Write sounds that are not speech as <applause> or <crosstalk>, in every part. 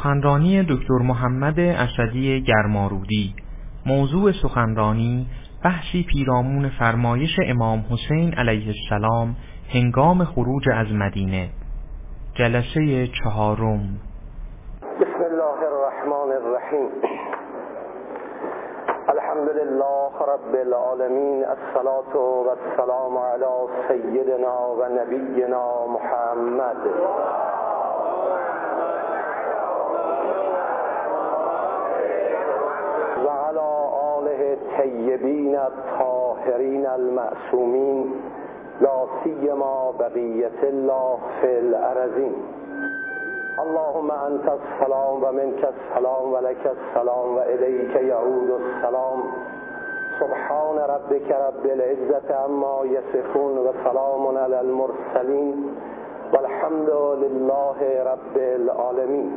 سخنرانی دکتر محمد اسدی گرمارودی. موضوع سخنرانی بحثی پیرامون فرمایش امام حسین علیه السلام هنگام خروج از مدینه. جلسه چهارم. بسم الله الرحمن الرحیم. الحمد لله رب العالمین الصلاة والسلام علی سیدنا و نبینا محمد. الطیبین الطاهرین المعصومین لا سیما بقیت الله فی الارضین اللهم انت السلام و منك السلام و لك السلام و الیک یعود السلام. سبحان ربك رب العزة عما يصفون و سلام علی المرسلین والحمد لله رب العالمین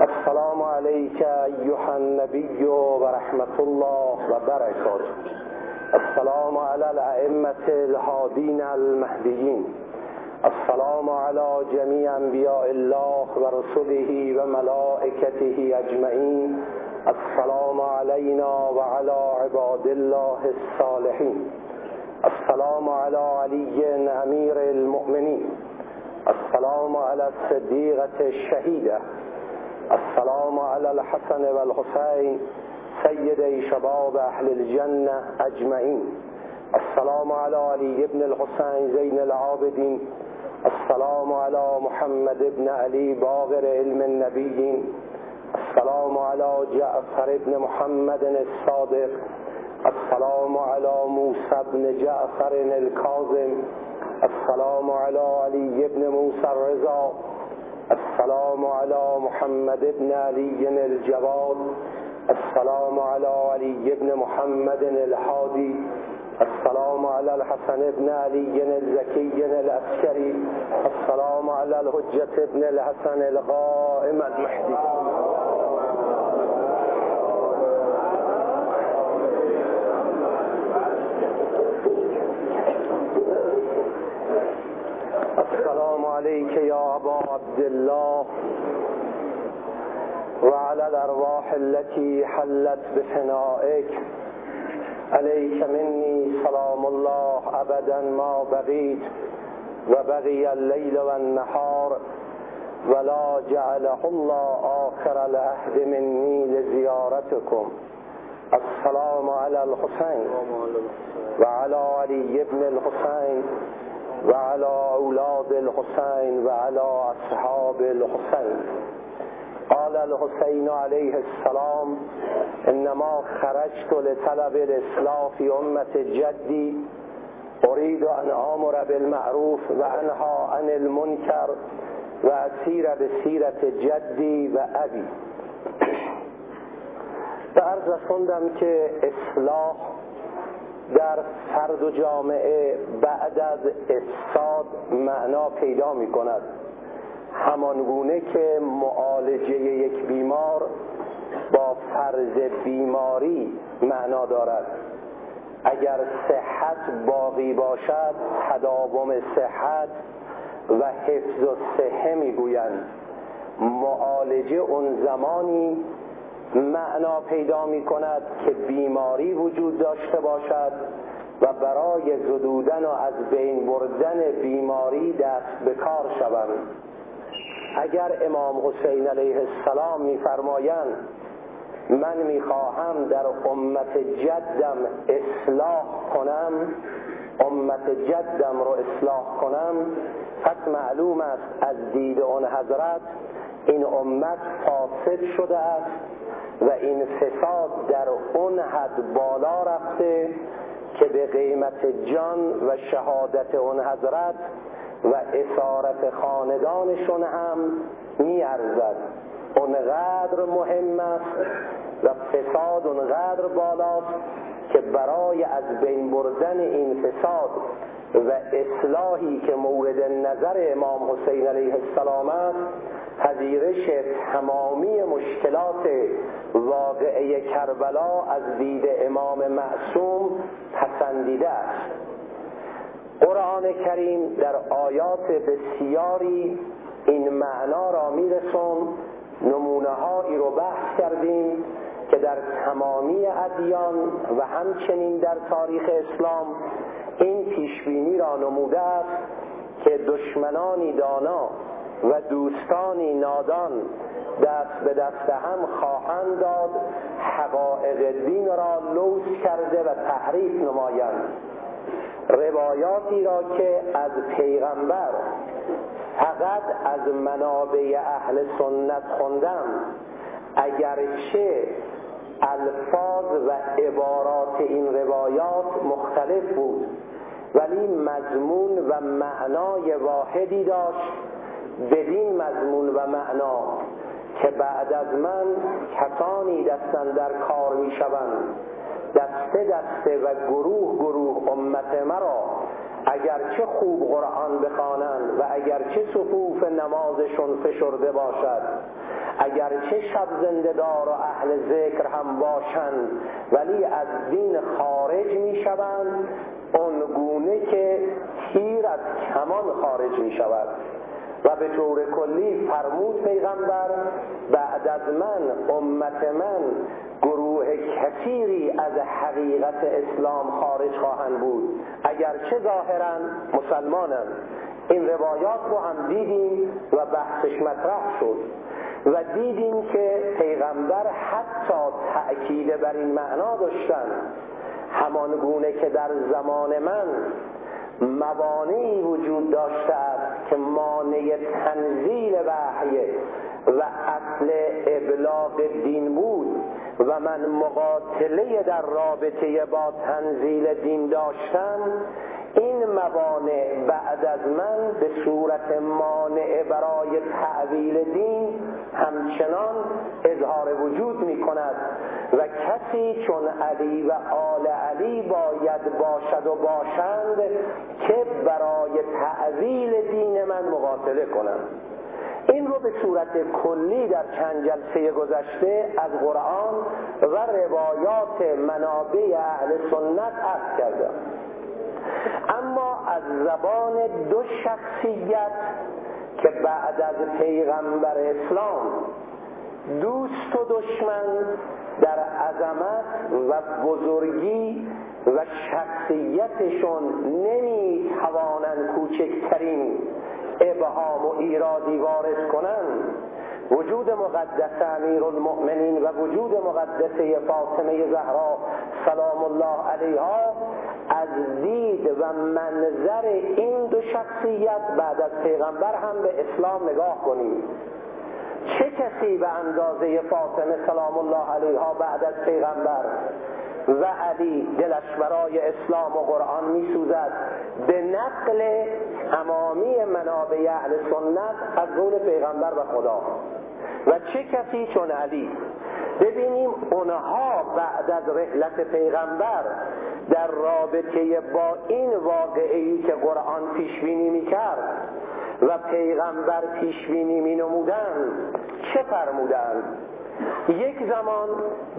السلام عليك أيها النبي ورحمة الله وبركاته. السلام على الأئمة الهادين المهديين. السلام على جميع أنبياء الله ورسله وملائكته أجمعين. السلام علينا وعلى عباد الله الصالحين. السلام على علي أمير المؤمنين. السلام على الصديقة الشهيدة. السلام على الحسن والحسين سيدي شباب أهل الجنة أجمعين السلام على علي بن الحسين زين العابدين السلام على محمد بن علي باغر علم النبيين السلام على جعفر بن محمد الصادق. السلام على موسى بن جعفر الكاظم. السلام على علي بن موسى الرضا. السلام على محمد بن علي الجواد السلام على علي بن محمد الحادي. السلام على الحسن بن علي الزكي الأسكري السلام على الهجة بن الحسن القائم المحدي السلام عليك يا أبا عبد الله وعلى الأرواح التي حلت بفنائك عليك مني سلام الله أبدا ما بغيت وبغي الليل والنهار ولا جعله الله آخر العهد مني لزيارتكم. السلام على الحسين وعلى علي بن الحسين. وعلى أولاد الحسين وعلى أصحاب الحسين قال الحسين عليه السلام إنما خرجت لطلب الإصلاح في أمة جدي أريد أن آمر بالمعروف وأنهى عن المنكر وأسير بسيرة جدي وأبي <coughs> به عرض که اصلاح در فرد و جامعه بعد از افساد معنا پیدا می کند همانگونه که معالجه یک بیمار با فرض بیماری معنا دارد. اگر صحت باقی باشد تداوم صحت و حفظ و صحه می‌گویند. معالجه اون زمانی معنا پیدا می کند که بیماری وجود داشته باشد و برای زدودن و از بین بردن بیماری دست به کار شوند اگر امام حسین علیه السلام میفرمایند من می‌خواهم در امت جدم اصلاح کنم امت جدم رو اصلاح کنم پس معلوم است از دید اون حضرت این امت فاسد شده است. و این فساد در اون حد بالا رفته که به قیمت جان و شهادت اون حضرت و اسارت خاندانشون هم میارزد. اونقدر مهم است و فساد اونقدر بالاست که برای از بین بردن این فساد و اصلاحی که مورد نظر امام حسین علیه السلام است پذیرش تمامی مشکلات واقعه کربلا از دید امام معصوم پسندیده است. قرآن کریم در آیات بسیاری این معنا را میرسون. نمونه رو بحث کردیم که در تمامی ادیان و همچنین در تاریخ اسلام این پیشبینی را نموده است که دشمنانی دانا و دوستانی نادان دست به دست هم خواهند داد حقایق دین را لوس کرده و تحریف نمایند. روایاتی را که از پیغمبر فقط از منابع اهل سنت خوندم اگرچه الفاظ و عبارات این روایات مختلف بود ولی مضمون و معنای واحدی داشت بدین مضمون و معنا که بعد از من کسانی دستن در کار می شوند دسته دسته و گروه گروه امت مرا اگرچه خوب قرآن بخوانند و اگرچه صفوف نمازشون فشرده باشد اگرچه شب زندهدار و اهل ذکر هم باشند ولی از دین خارج می شوند اون گونه که تیر از کمان خارج می شود و به طور کلی فرمود پیغمبر بعد از من امت من گروه کثیری از حقیقت اسلام خارج خواهند بود. اگرچه ظاهرا مسلمانند این روایات رو هم دیدیم و بحثش مطرح شد. و دیدیم که پیغمبر حتی تأکید بر این معنا داشتن. همان گونه که در زمان من موانعی وجود داشته است که مانع تنزیل وحی و اصل ابلاغ دین بود و من مقاتله در رابطه با تنزیل دین داشتم این موانع بعد از من به صورت مانع برای تعویل دین همچنان اظهار وجود می کند و کسی چون علی و آل علی باید باشد و باشند که برای تعویل دین من مقاتله کنند این رو به صورت کلی در چند جلسه گذشته از قرآن و روایات منابع اهل سنت عرض کردم. از زبان دو شخصیت که بعد از پیغمبر اسلام دوست و دشمن در عظمت و بزرگی و شخصیتشون نمی توانند کوچکترین ابهام و ایرادی وارد کنند. وجود مقدس امیر المؤمنین و وجود مقدسه فاطمه زهرا سلام الله علیها از دید و منظر این دو شخصیت بعد از پیغمبر هم به اسلام نگاه کنیم چه کسی به اندازه فاطمه سلام الله علیها بعد از پیغمبر و علی دلش برای اسلام و قرآن می سوزد به نقل تمامی منابع اهل سنت از قول پیغمبر و خدا. و چه کسی چون علی ببینیم اونها بعد از رحلت پیغمبر در رابطه با این واقعی که قرآن پیشبینی می‌کرد و پیغمبر پیشبینی می نمودن چه فرمودند؟ یک زمان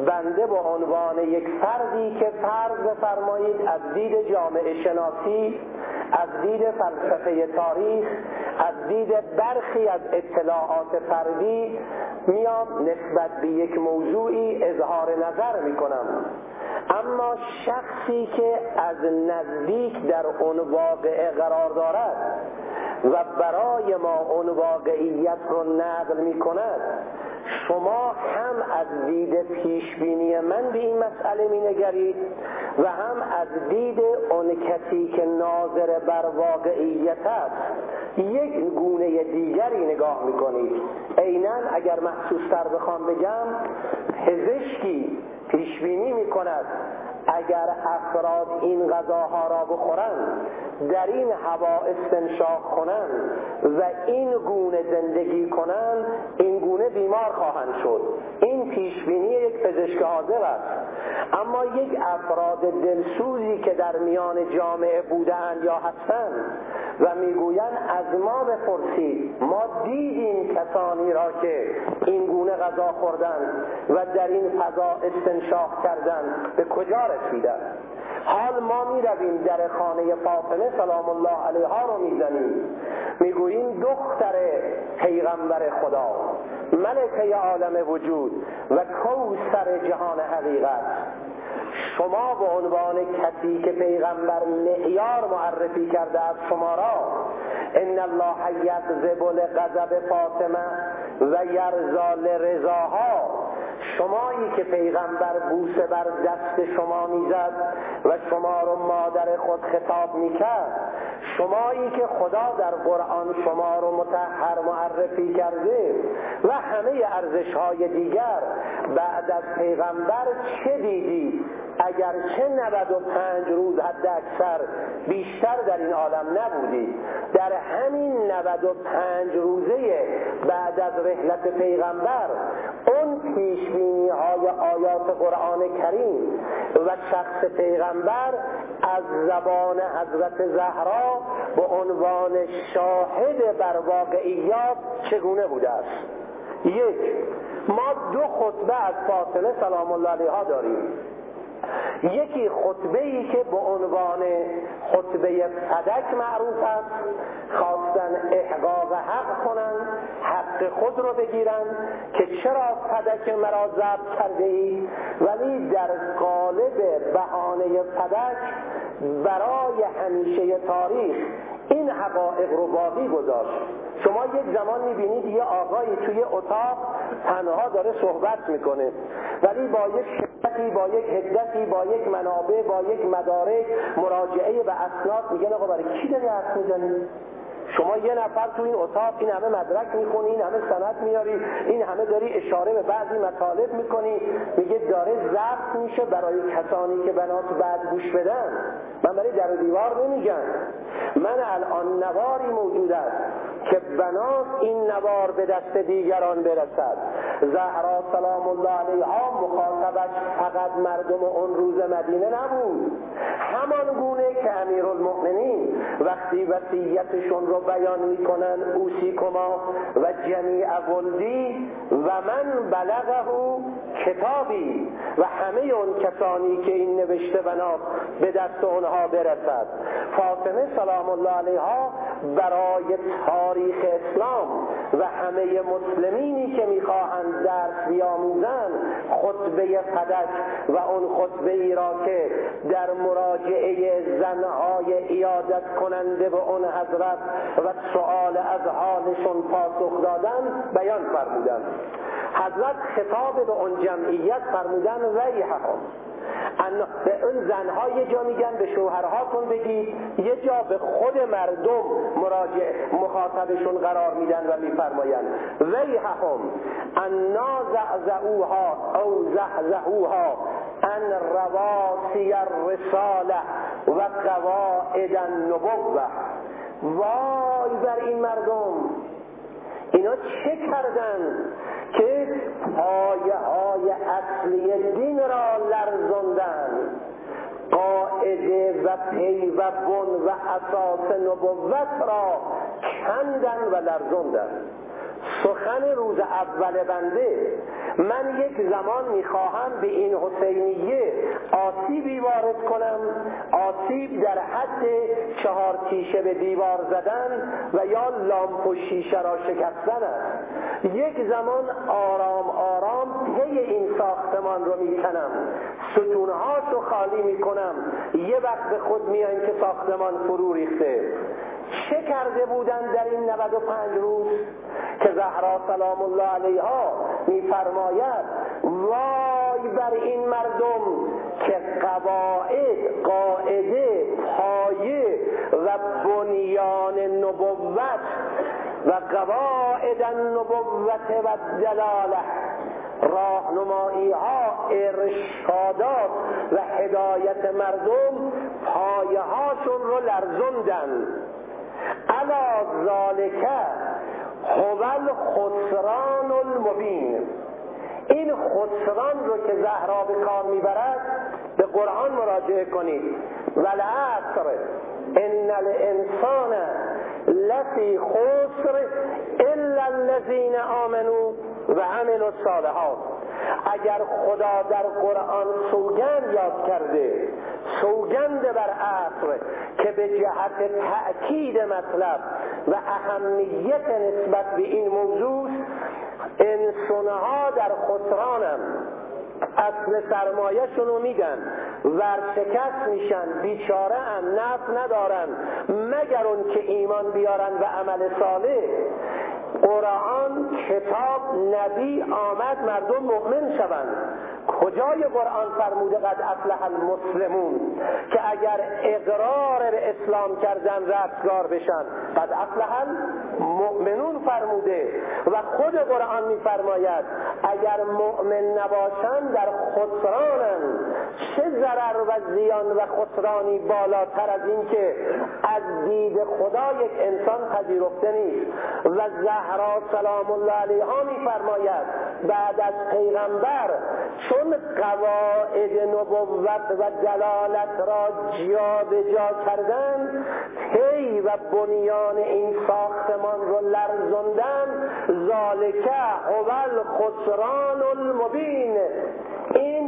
بنده با عنوان یک فردی که فرض بفرمایید از دید جامعه شناسی از دید فلسفه تاریخ از دید برخی از اطلاعات فردی میام نسبت به یک موضوعی اظهار نظر می‌کنم. اما شخصی که از نزدیک در اون واقعه قرار دارد و برای ما اون واقعیت رو نقل می کند شما هم از دید پیشبینی من به این مسئله می نگرید و هم از دید اون کسی که ناظر بر واقعیت است یک گونه دیگری نگاه می کنید عینا اگر محسوس تر بخوام بگم پزشکی پیشبینی می کند اگر افراد این غذاها را بخورند در این هوا استنشاق کنند و این گونه زندگی کنند این گونه بیمار خواهند شد. این پیشبینی یک پزشک حاضر است. اما یک افراد دلسوزی که در میان جامعه بودند یا هستند و می‌گویند از ما بپرسید ما دیدیم کسانی را که این گونه غذا خوردند و در این فضا استنشاق کردند به کجا رسیدند؟ حال ما می رویم در خانه فاطمه سلام الله علیها رو می‌زنیم. می‌گوییم دختر پیغمبر خدا. ملکه عالم وجود و کوسر جهان حقیقت. شما به عنوان کسی که پیغمبر معیار معرفی کرده از شما را ان الله یغضب لغضب فاطمه و یرضا لرضاها. شمایی که پیغمبر بوسه بر دست شما می‌زد و شما رو مادر خود خطاب می‌کرد شمایی که خدا در قرآن شما رو متحر معرفی کرده و همه ارزش های دیگر بعد از پیغمبر چه دیدی؟ اگر چه 95 روز حد اکثر بیشتر در این عالم نبودی در همین 95 روزه بعد از رحلت پیغمبر اون پیشبینی های آیات قرآن کریم و شخص پیغمبر از زبان حضرت زهرا به عنوان شاهد بر واقعیات چگونه بوده است؟ یک ما دو خطبه از فاطمه سلام الله علیها داریم. یکی خطبه ای که به عنوان خطبه فدک معروف است خواستن احقاق حق کنند حق خود رو بگیرن که چرا فدک مرا ضبط کرده ای ولی در قالب بهانه فدک برای همیشه تاریخ این حقایق رو باقی گذاشت. شما یک زمان می‌بینید یه آقایی توی اتاق تنها داره صحبت می‌کنه. ولی با یک شدتی با یک هدتی با یک منابع با یک مدارک مراجعه به اسناد میگن آقا برای کی داری حرف می‌زنی؟ شما یه نفر تو این اتاق این همه مدرک می‌خونی این همه سند میاری این همه داری اشاره به بعضی مطالب می‌کنی. میگه داره ضبط میشه برای کسانی که بنات بعد گوش بدن. من برای در دیوار نمیگم. من الان نواری موجود است که بنات این نوار به دست دیگران برسد. زهرا سلام الله علیها مخاطبش فقط مردم اون روز مدینه نبود. همان گونه که امیر المؤمنین وقتی وسیعتشون رو بیان می‌کنن اوسیکما و جمیع ولدی و من بلغه کتابی و همه اون کسانی که این نوشته بنا به دست اونها برسد. فاطمه سلام الله علیها برای تاریخ اسلام و همه مسلمینی که می‌خواهند درس بیاموزند خطبه قدک و اون خطبه ای را که در مراجعه زنهای ایادت کننده به اون حضرت و سؤال از حالشون پاسخ دادن بیان فرمودن حضرت خطاب به اون جمعیت فرمودن ویحهم به اون زنها یه جا میگن به شوهرهاتون بگید یه جا به خود مردم مراجع مخاطبشون قرار میدن و میفرمایند. ویحهم انا زعزعوها او زحزحوها ان رواسی الرساله و قواعد النبوه وای بر این مردم. اینا چه کردن؟ که پایه های اصلی دین را لرزندن قاعده و پی و بن و اساس نبوت را کندن و لرزندن سخن روز اول بنده. من یک زمان می‌خواهم به این حسینیه آسیبی وارد کنم آسیب در حد چهار تیشه به دیوار زدن و یا لامپ و شیشه را شکستن است. یک زمان آرام آرام پی این ساختمان رو می‌کنم. ستونهاش رو خالی می‌کنم. یه وقت به خود میایم که ساختمان فرو ریخته. چه کرده بودن در این 95 روز که زهرا سلام الله علیها میفرماید وای بر این مردم که قواعد قاعده پایه و بنیان نبوت و قواعد النبوت و دلاله راهنمایی ها ارشادات و هدایت مردم پایه هاشون رو لرزوندن. علا ذالک هو خسران المبین. این خسران رو که زهرا به کار می‌برد به قرآن مراجعه کنید. ولعصر ان الانسان لفی خسر الا الذین آمنوا و عملوا الصالحات. اگر خدا در قرآن سوگند یاد کرده سوگند بر عصر که به جهت تأکید مطلب و اهمیت نسبت به این موضوع انسانها در خسرانم. اصل سرمایهشون رو میدن. ورشکست میشن. بیچاره هم نفت ندارن. مگر اون که ایمان بیارن و عمل صالح؟ قرآن کتاب نبی آمد مردم مؤمن شوند. کجای قرآن فرموده قد افلح المسلمون؟ که اگر اقرار به اسلام کردن رستگار بشن قد افلح المؤمنون فرموده. و خود قرآن میفرماید اگر مؤمن نباشند در خسرانن چه ضرر و زیان و خسرانی بالاتر از این که از دید خدا یک انسان پذیرفته نیست. و زهرا سلام الله علیها میفرماید بعد از پیغمبر چون قواعد نبوت و دلالت را جا به جا کردن هی و بنیان این ساختمان رو لرزندن ذالکه اول خسران المبین. این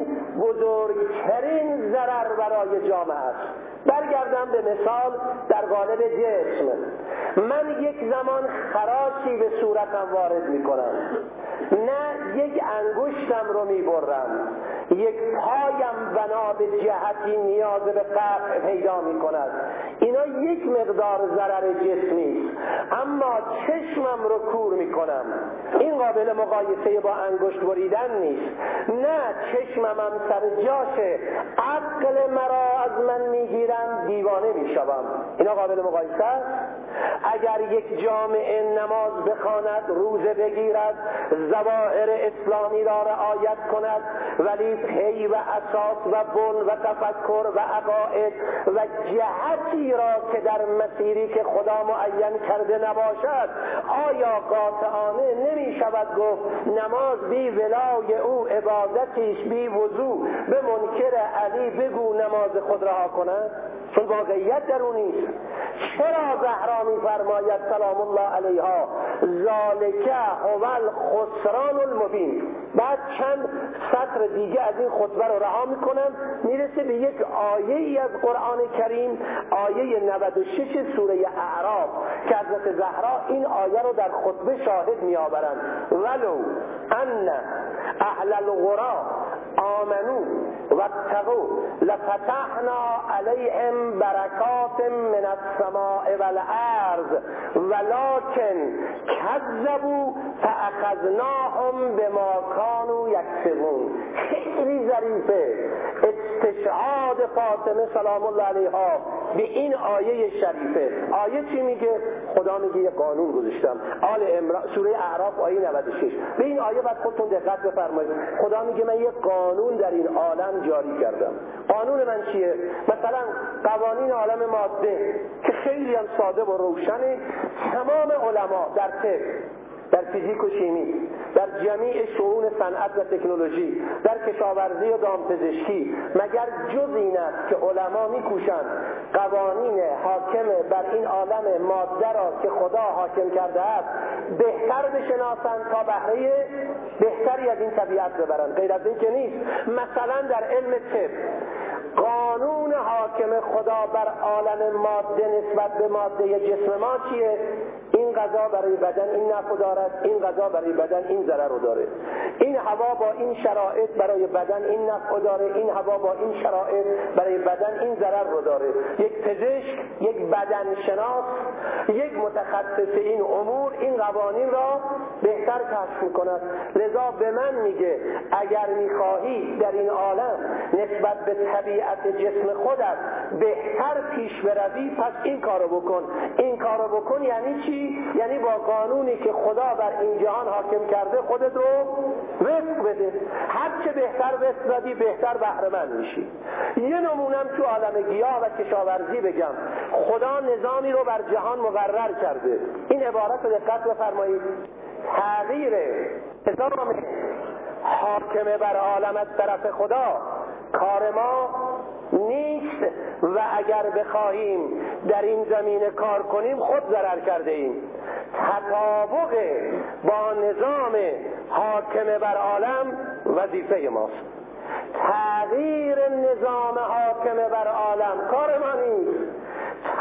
بزرگترین ضرر برای جامعه است. برگردم به مثال در قالب جسم. من یک زمان خراشی به صورتم وارد می کنم نه یک انگشتم رو می برم یک پایم بنا به جهتی نیاز به قطع پیدا می کند اینا یک مقدار ضرر جسمی اما چشمم رو کور می کنم این قابل مقایسه با انگشت بریدن نیست. نه چشمم هم سر جاشه. عقل مرا از من می‌گیرم دیوانه می‌شوم. اینا قابل مقایسه؟ است اگر یک جامعه نماز بخواند روزه بگیرد زواهر اسلامی را رعایت کند ولی پی و اساس و بن و تفکر و عقاید و جهتی را که در مسیری که خدا معین کرده نباشد آیا قاطعانه نمی شود گفت نماز بی ولای او عبادتیش بی وضوع به منکر علی بگو نماز خود رها کند؟ چون واقعیت در چرا زهرا میفرماید سلام الله علیها؟ ذالکه هو خسران المبین. بعد چند سطر دیگه از این خطبه رو رها می‌کنم. می‌رسه به یک آیه ای از قرآن کریم آیه 96 سوره اعراف که حضرت زهرا این آیه رو در خطبه شاهد میآورند. ولو ان اهل الغرا آمنو و اتقوا لفتحنا علیهم برکات من السماء والارض ولكن كذبوا فاخذناهم بما كانوا یکسبون. خیلی ظریفه. استشهاد فاطمه سلام الله علیها به این آیه شریفه. آیه چی میگه؟ خدا میگه یه قانون گذاشتم. آل امرا سوره اعراف آیه 96 به این آیه بعد خودتون دقت بفرمایید. خدا میگه من یه قانون در این عالم جاری کردم. قانون من چیه؟ مثلا قوانین عالم ماده که خیلی هم ساده و روشنه. تمام علما در طب در فیزیک و شیمی در جمیع شعون صنعت و تکنولوژی در کشاورزی و دامپزشکی مگر جز این است که علما میکوشند قوانین حاکم بر این عالم ماده را که خدا حاکم کرده است بهتر بشناسند تا بهره بهتری از این طبیعت ببرند؟ غیر از این که نیست. مثلا در علم طب قانون حاکم خدا بر عالم ماده نسبت به ماده جسم ما چیه؟ این غذا برای بدن این نفع دارد این غذا برای بدن این ضرر رو داره. این هوا با این شرایط برای بدن این نفع داره این هوا با این شرایط برای بدن این ضرر رو داره. یک پزشک یک بدن شناس یک متخصص این امور این قوانین را بهتر کشف می‌کند. لذا به من میگه اگر می‌خواهی در این عالم نسبت به طبیعت جسم خودت بهتر پیش بروی پس این کارو بکن. این کارو بکن یعنی چی؟ یعنی با قانونی که خدا بر این جهان حاکم کرده خودت رو وفق بده. هرچه بهتر وفق بدی بهتر بهره میشی. یه نمونم تو عالم گیاه و کشاورزی بگم. خدا نظامی رو بر جهان مقرر کرده. این عبارت رو دقت بفرمایید. تغییر نظام حاکمه بر عالم از طرف خدا. کار ما نیست و اگر بخواهیم در این زمینه کار کنیم خود ضرر کرده ایم. تطابق با نظام حاکم بر عالم وظیفه ماست. تغییر نظام حاکم بر عالم کار ما نیست.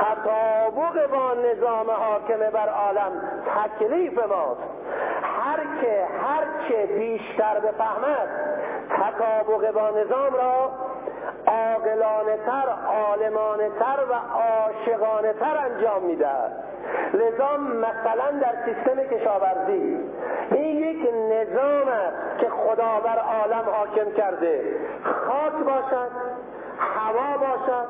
تطابق با نظام حاکم بر عالم تکلیف ماست. هر بلکه هرچه بیشتر بفهمد تطابق با نظام را عاقلانه تر عالمانه تر و عاشقانه تر انجام می‌دهد لذا مثلا در سیستم کشاورزی این یک نظام است که خدا بر عالم حاکم کرده. خاک باشد هوا باشد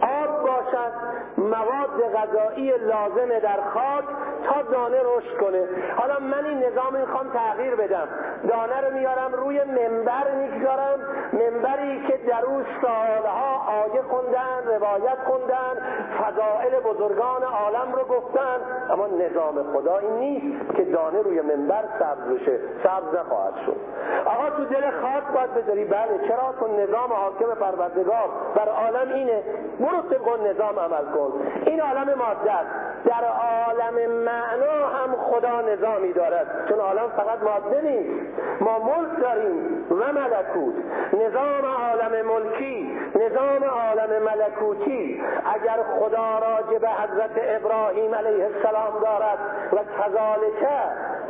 آب باشد مواد غذایی لازم در خاک تا دانه رشد کنه. حالا من این نظام می‌خوام تغییر بدم. دانه رو میارم روی منبر می‌گذارم. منبری که در او سالها آیه خوندن روایت خوندن فضائل بزرگان عالم رو گفتن. اما نظام خدا این نیست که دانه روی منبر سبز بشه. سبز نخواهد شد. آقا تو دل خاک باید بذاری. بله چرا؟ تو نظام حاکم پروردگار بر عالم اینه. برو طبق نظام عمل کن. این عالم ماده است. در عالم معنا هم خدا نظامی دارد. چون عالم فقط ماده نیست. ما ملک داریم و ملکوت. نظام عالم ملکی نظام عالم ملکوتی. اگر خدا راجع به حضرت ابراهیم علیه السلام دارد و کذالک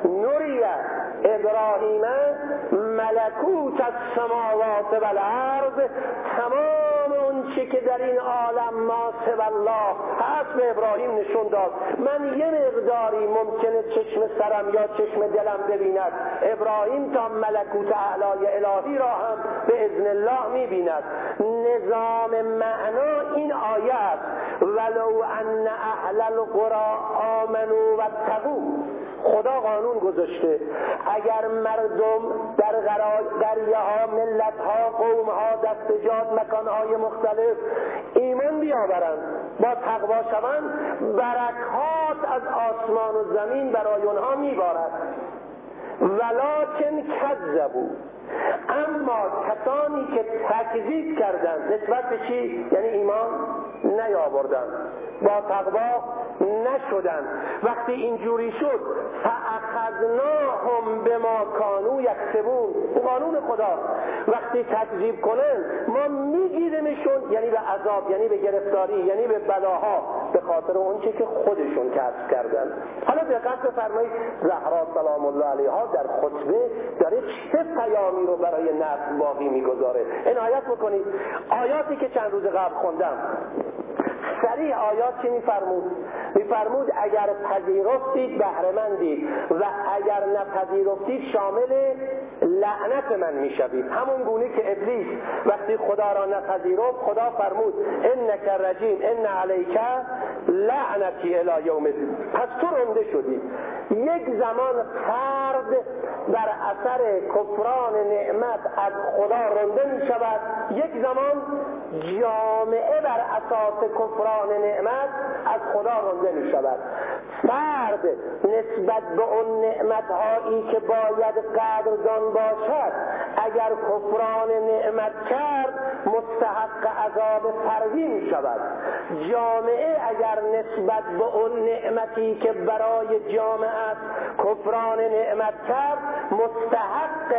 نوریه ابراهیم ملکوت از سماوات و الارض تمام چی که در این عالم ما الله هست به ابراهیم نشون داد. من یه مقداری ممکنه چشم سرم یا چشم دلم ببیند. ابراهیم تا ملکوت اعلای الهی را هم به ازن الله می‌بیند. نظام معنا این آیه است. ولو ان اهل القرى آمنوا و خدا قانون گذاشته. اگر مردم در دریه ها ملت ها قوم ها دستجات مکان های مختلف ایمان بیاورند با تقوا شوند برکات از آسمان و زمین برای اونها میبارد ولکن کذبو اما کسانی که تکذیب کردند نسبت به چی؟ یعنی ایمان نیاوردن. با تقوا نشدن. وقتی اینجوری شد فاخذناهم به ما کانو یکسبون. قانون خدا. وقتی تکذیب کنن ما میگیرمشون یعنی به عذاب یعنی به گرفتاری یعنی به بلاها به خاطر اونچه که خودشون کسب کردن. حالا دقت بفرمایید زهرا سلام الله علیها در خطبه داره چه پیامی رو برای نفس باقی می‌گذاره؟ عنایت بکنید. آیاتی که چند روز قبل خوندم. سریع آیات چی میفرمود؟ میفرمود اگر پذیرفتید بهرهمندید و اگر نپذیرفتید شامل لعنت من می‌شوید. همون گونه که ابلیس وقتی خدا را نپذیرفت خدا فرمود انک رجیم ان علیک لعنتی الی یوم پس تو رنده شدی. یک زمان فرد در اثر کفران نعمت از خدا رنده می شود یک زمان جامعه بر اساس کفران نعمت از خدا رنده می شود فرد نسبت به اون نعمت هایی که باید قدردان باشد اگر کفران نعمت کرد مستحق عذاب می شود جامعه اگر نسبت به اون نعمتی که برای جامعه است کفران نعمت کرد مستحق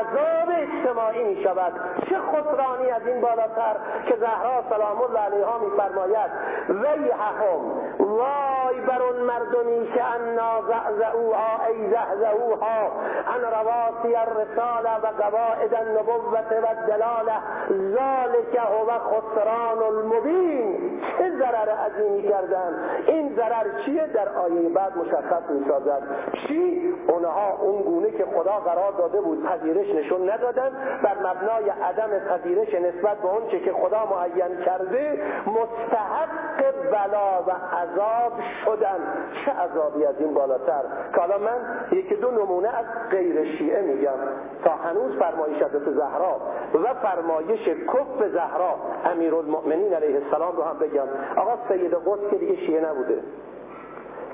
عذاب اجتماعی می شود چه خسرانی از این بالاتر که زهرا سلام الله علیها می فرماید ویحهم وای بر اون مردمی که انا زعزعوها ای زهزعوها ان رواسی الرساله و قواعد النبوت و دلاله ذالک هو خسران المبین. چه ضرر عظیمی کردن؟ این ضرر چیه؟ در آیه بعد مشخص می سازد چی؟ اونها اون گونه که خدا قرار داده بود پذیرش نشون ندادن بر مبنای عدم پذیرش نسبت به اون چه که خدا معین کرده مستحق بلا و عذاب شدن چه عذابی از این بالاتر که حالا من یکی دو نمونه از غیر شیعه میگم تا هنوز فرمایش حضرت زهرا و فرمایش کف زهرا امیرالمؤمنین علیه السلام رو هم بگم. آقا سید قدس که دیگه شیعه نبوده.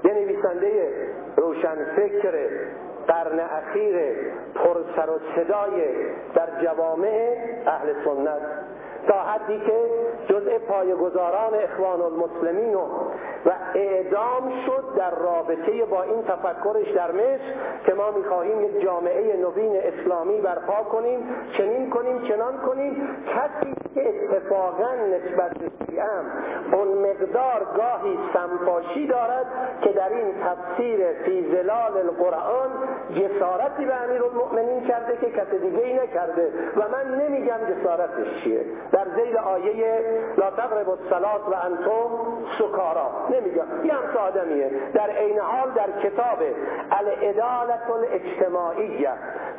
یه نویسنده روشن فکر قرن اخیر پرسر و صدای در جوامع اهل سنت. تا حدی که جزء پایگزاران اخوان المسلمین و, و اعدام شد در رابطه با این تفکرش در مصر که ما می‌خواهیم یک جامعه نوین اسلامی برپا کنیم چنین کنیم چنان کنیم. کسی که اتفاقا نسبت به اون مقدار گاهی سمپاشی دارد که در این تفسیر فی زلال القرآن جسارتی به امیر المؤمنین کرده که کس دیگه ای نکرده. و من نمیگم جسارتش چیه. در زیل آیه لا تقرب الصلات و انتم سکارا. نمیگم یه هم آدمیه در عین حال در کتاب الادالت الاجتماعیه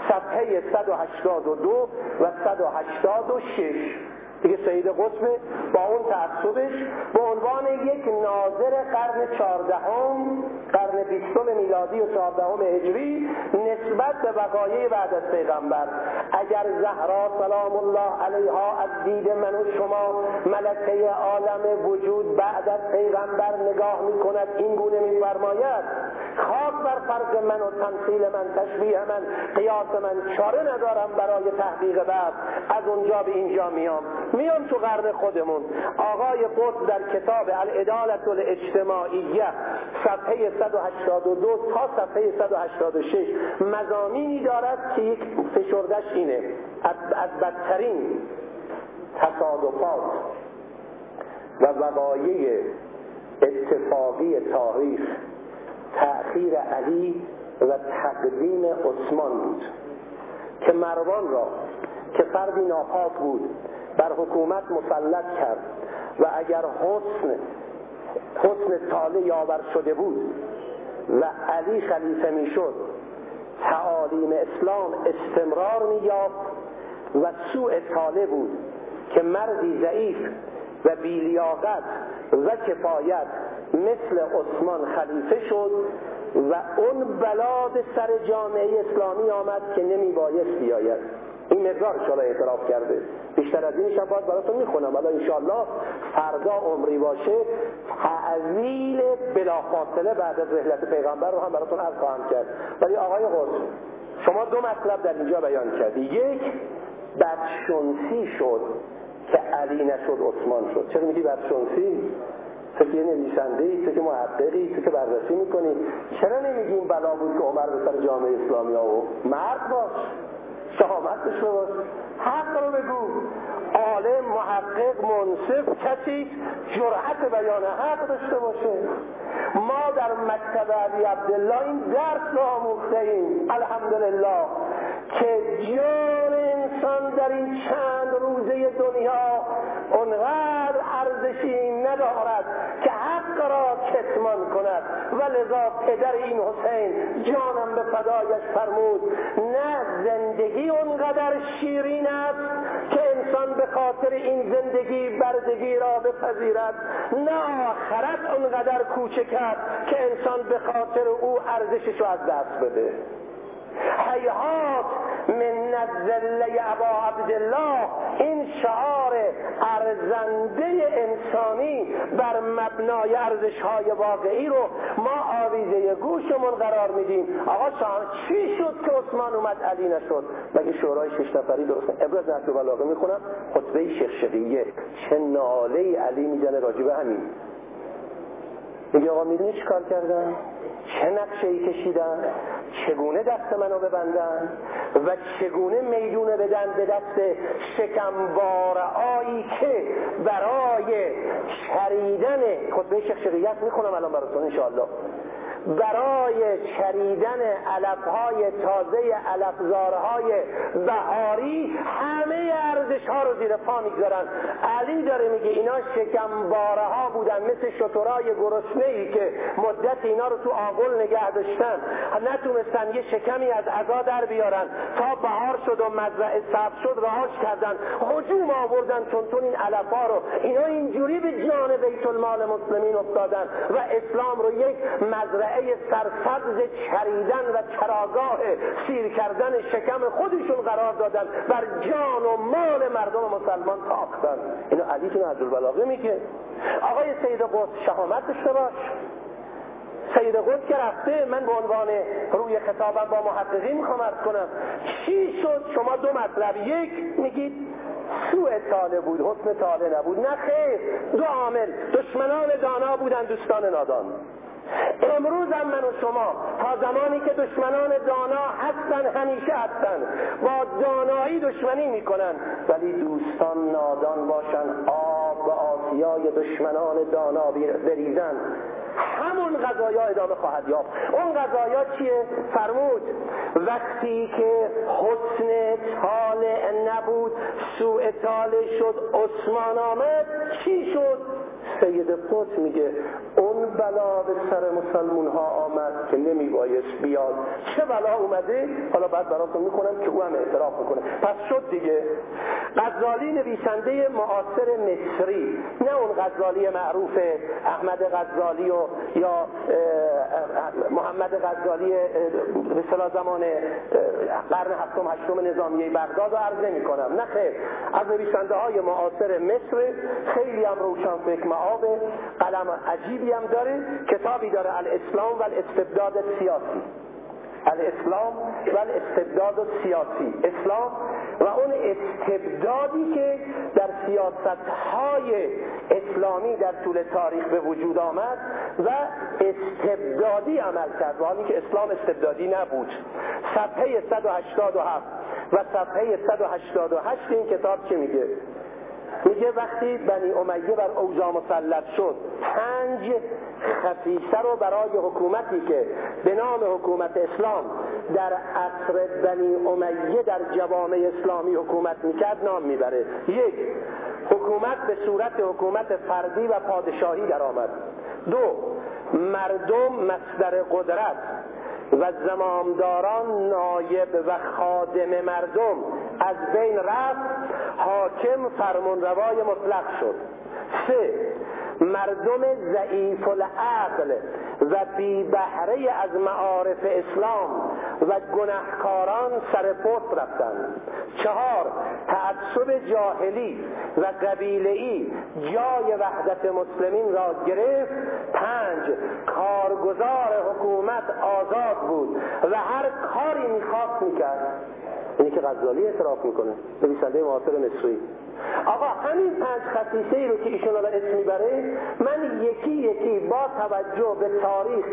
صفحه 182 و 186 دیگه سید قطب با اون تعصبش به عنوان یک ناظر قرن چهاردهم قرن بیستم میلادی و چهاردهم هجری نسبت به وقایع بعد از پیغمبر. اگر زهرا سلام الله علیها از دید من و شما ملکه عالم وجود بعد از پیغمبر نگاه می کند این گونه میفرماید خاک بر فرق من و تمثیل من تشبیه من قیاس من چاره ندارم برای تحقیق بعد. از اونجا به اینجا میام. میام تو قرن خودمون. آقای قطب در کتاب الادالت الاجتماعیه صفحه 182 تا صفحه 186 مزامینی دارد که یک فشردش اینه. از بدترین تصادفات و وقایع اتفاقی تاریخ تأخیر علی و تقدیم عثمان بود. که مروان را که فردی ناپاک بود بر حکومت مسلط کرد و اگر حسن حسن طالع یاور شده بود و علی خلیفه می‌شد تعالیم اسلام استمرار مییافت و سوء طالع بود که ضعیف و بیلیاقت و کفایت مثل عثمان خلیفه شد و اون بلاد سر جامعه اسلامی آمد که نمی بایست بیاید. این مقدار شما اعتراف کرده. بیشتر از این باید براتون می‌خونم. حالا انشاءالله فردا عمری باشه تعویل بلافاصله بعد از رحلت پیغمبر رو هم براتون عرض خواهم کرد. ولی آقای قدس شما دو مطلب در اینجا بیان کردی. یک بدشنسی شد که علی نشد عثمان شد. چرا میگی بدشنسی تو که نویسنده ای تو که محققی تو که بررسی می‌کنی. چرا نمیگی این بلا بود که عمر به سر جامعه اسلامی ها و مرد باش شهامت باش. حق رو بگو. عالم محقق منصف کسی جرأت بیان حق داشته باشه. ما در مکتب علی عبدالله این درس رو آموخته ایم. الحمدلله. که جان انسان در این چند روزه دنیا اونقدر ارزشی ندارد که حق را کتمان کند. و لذا پدر این حسین جانم به فدایش فرمود نه زندگی اونقدر شیرین است که انسان به خاطر این زندگی بردگی را بپذیرد نه آخرت اونقدر کوچک است که انسان به خاطر او ارزشش را از دست بده. حیات من نزله ابا عبدالله این شعار ارزنده انسانی بر مبنای ارزش های واقعی رو ما آویزه گوشمون قرار میدیم. آقا چی شد که عثمان اومد علی نشد؟ مگه شورای شش نفری درست ابراز نحو بلاغه می‌خونم. خطبه شیخ شقیه چه ناله علی می‌زنه راجبه همین؟ میگه آقا می‌دونی چی کار کردن؟ چه نقشه ای کشیدن؟ چگونه دست منو ببندن؟ و چگونه می‌دونه بدن به دست آیی که برای چریدن خطبه شیخ شریعت می‌خونم الان براتون انشاءالله. برای چریدن علفهای تازه علفزارهای بهاری همه ارزش ها رو زیر پا می‌گذارن. علی داره میگه اینا شکمباره ها بودن مثل شطورای گرسنه ای که مدت اینا رو تو آغل نگه داشتن. نتونستن یه شکمی از عزا در بیارن. تا بهار شد و مزرعه سبز شد رهاش کردن. هجوم آوردن چون این علفا رو. اینا اینجوری به جان بیت المال مسلمین افتادن و اسلام رو یک مزرعه سرسبز چریدن و چراگاه سیر کردن شکم خودشون قرار دادن. بر جان و مال مردم مسلمان تاختن اینو علی تو نهج البلاغه میگه. آقای سید قدس شهامت داشته باش سید قدس که رفته من به عنوان روی خطابم با محققین می‌خوام کنم. چی شد؟ شما دو مطلب. یک میگید سوء تاله بود حسن تاله نبود. نه خیر دو عامل دشمنان دانا بودن دوستان نادان. امروز هم من و شما تا زمانی که دشمنان دانا هستن همیشه هستن. با دانایی دشمنی می‌کنن. ولی دوستان نادان باشن. آب به آسیای دشمنان دانا بریزن. همون غذایا ادامه خواهد یافت. اون غذایا چیه؟ فرمود وقتی که حسن طالع نبود سوء طالع شد عثمان آمد چی شد؟ سید قط میگه اون بلا به سر مسلمون ها آمد که نمیبایست بیاد. چه بلا اومده؟ حالا بعد براتون می‌کنم که او هم اعتراف می‌کنه. پس شد دیگه. غزالی نویسنده معاصر مصری. نه اون غزالی معروف احمد غزالی و یا محمد غزالی به زمان قرن هفتم هشتم نظامیه بغداد رو عرض نمی کنم نه خیر. از نویسنده های معاصر مصر خیلی هم روشن فکر. معاب قلم عجیبی هم داره کتابی داره الاسلام و الاستبداد سیاسی. الاسلام و الاستبداد سیاسی. اسلام و اون استبدادی که در سیاست های اسلامی در طول تاریخ به وجود آمد و استبدادی عمل کرد. و که اسلام استبدادی نبود. صفحه 187 و صفحه 188 این کتاب چه میگه؟ میگه وقتی بنی امیه بر اوجا مسلط شد پنج خفیسه رو برای حکومتی که به نام حکومت اسلام در عصر بنی امیه در جوامع اسلامی حکومت می‌کرد نام می‌بره. یک حکومت به صورت حکومت فردی و پادشاهی در آمد دو مردم مصدر قدرت و زمامداران نایب و خادم مردم از بین رفت حاکم فرمانروای مطلق شد. سه مردم ضعیف العقل و بی بهره از معارف اسلام و گناهکاران سر پست رفتند چهار تعصب جاهلی و قبیله‌ای جای وحدت مسلمین را گرفت. پنج کارگزار حکومت آزاد بود و هر کاری می‌خواست می‌کرد. اینی که غزالی اعتراف می‌کنه نویسنده معاصر مصری. آقا همین پنج خصیصه ای رو که ایشون الان اسم می‌بره من یکی یکی با توجه به تاریخ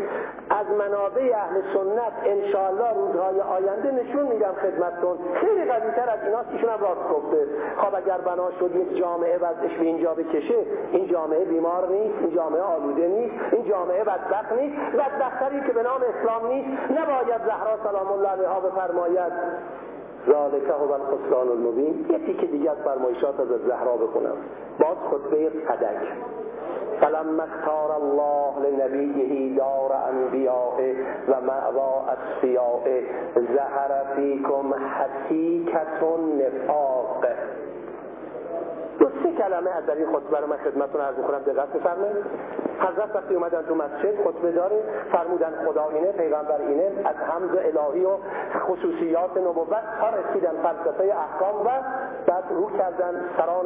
از منابع اهل سنت انشاءالله روزهای آینده نشون میدم خدمتتون. خیلی قوی تر از ایناست ایشون هم راست گفته. خب اگر بنا شد یک جامعه وضعش به اینجا بکشه این جامعه بیمار نیست این جامعه آلوده نیست این جامعه بدبخت نیست بدبختری که به نام اسلام نیست نباید زهرا سلام الله علیها بفرماید. ذالک هو الخسران المبین. یکی که دیگه از فرمایشات از زهرا بخونم. باز خطبه قدک فلما اختار الله لنبیه دار انبیاء و معوا اصفیاء زهر فیکم حتیکت نفاق. دو سه کلمه از در این خطبه رو من خدمتتون عرض می‌کنم. دقت بفرمایید. حضرت وقتی اومدن تو مسجد خطبه داره فرمودن خدا اینه پیغمبر اینه. از حمد الهی و خصوصیات نبوت تا رسیدن فلسفه احکام و بعد رو کردن سران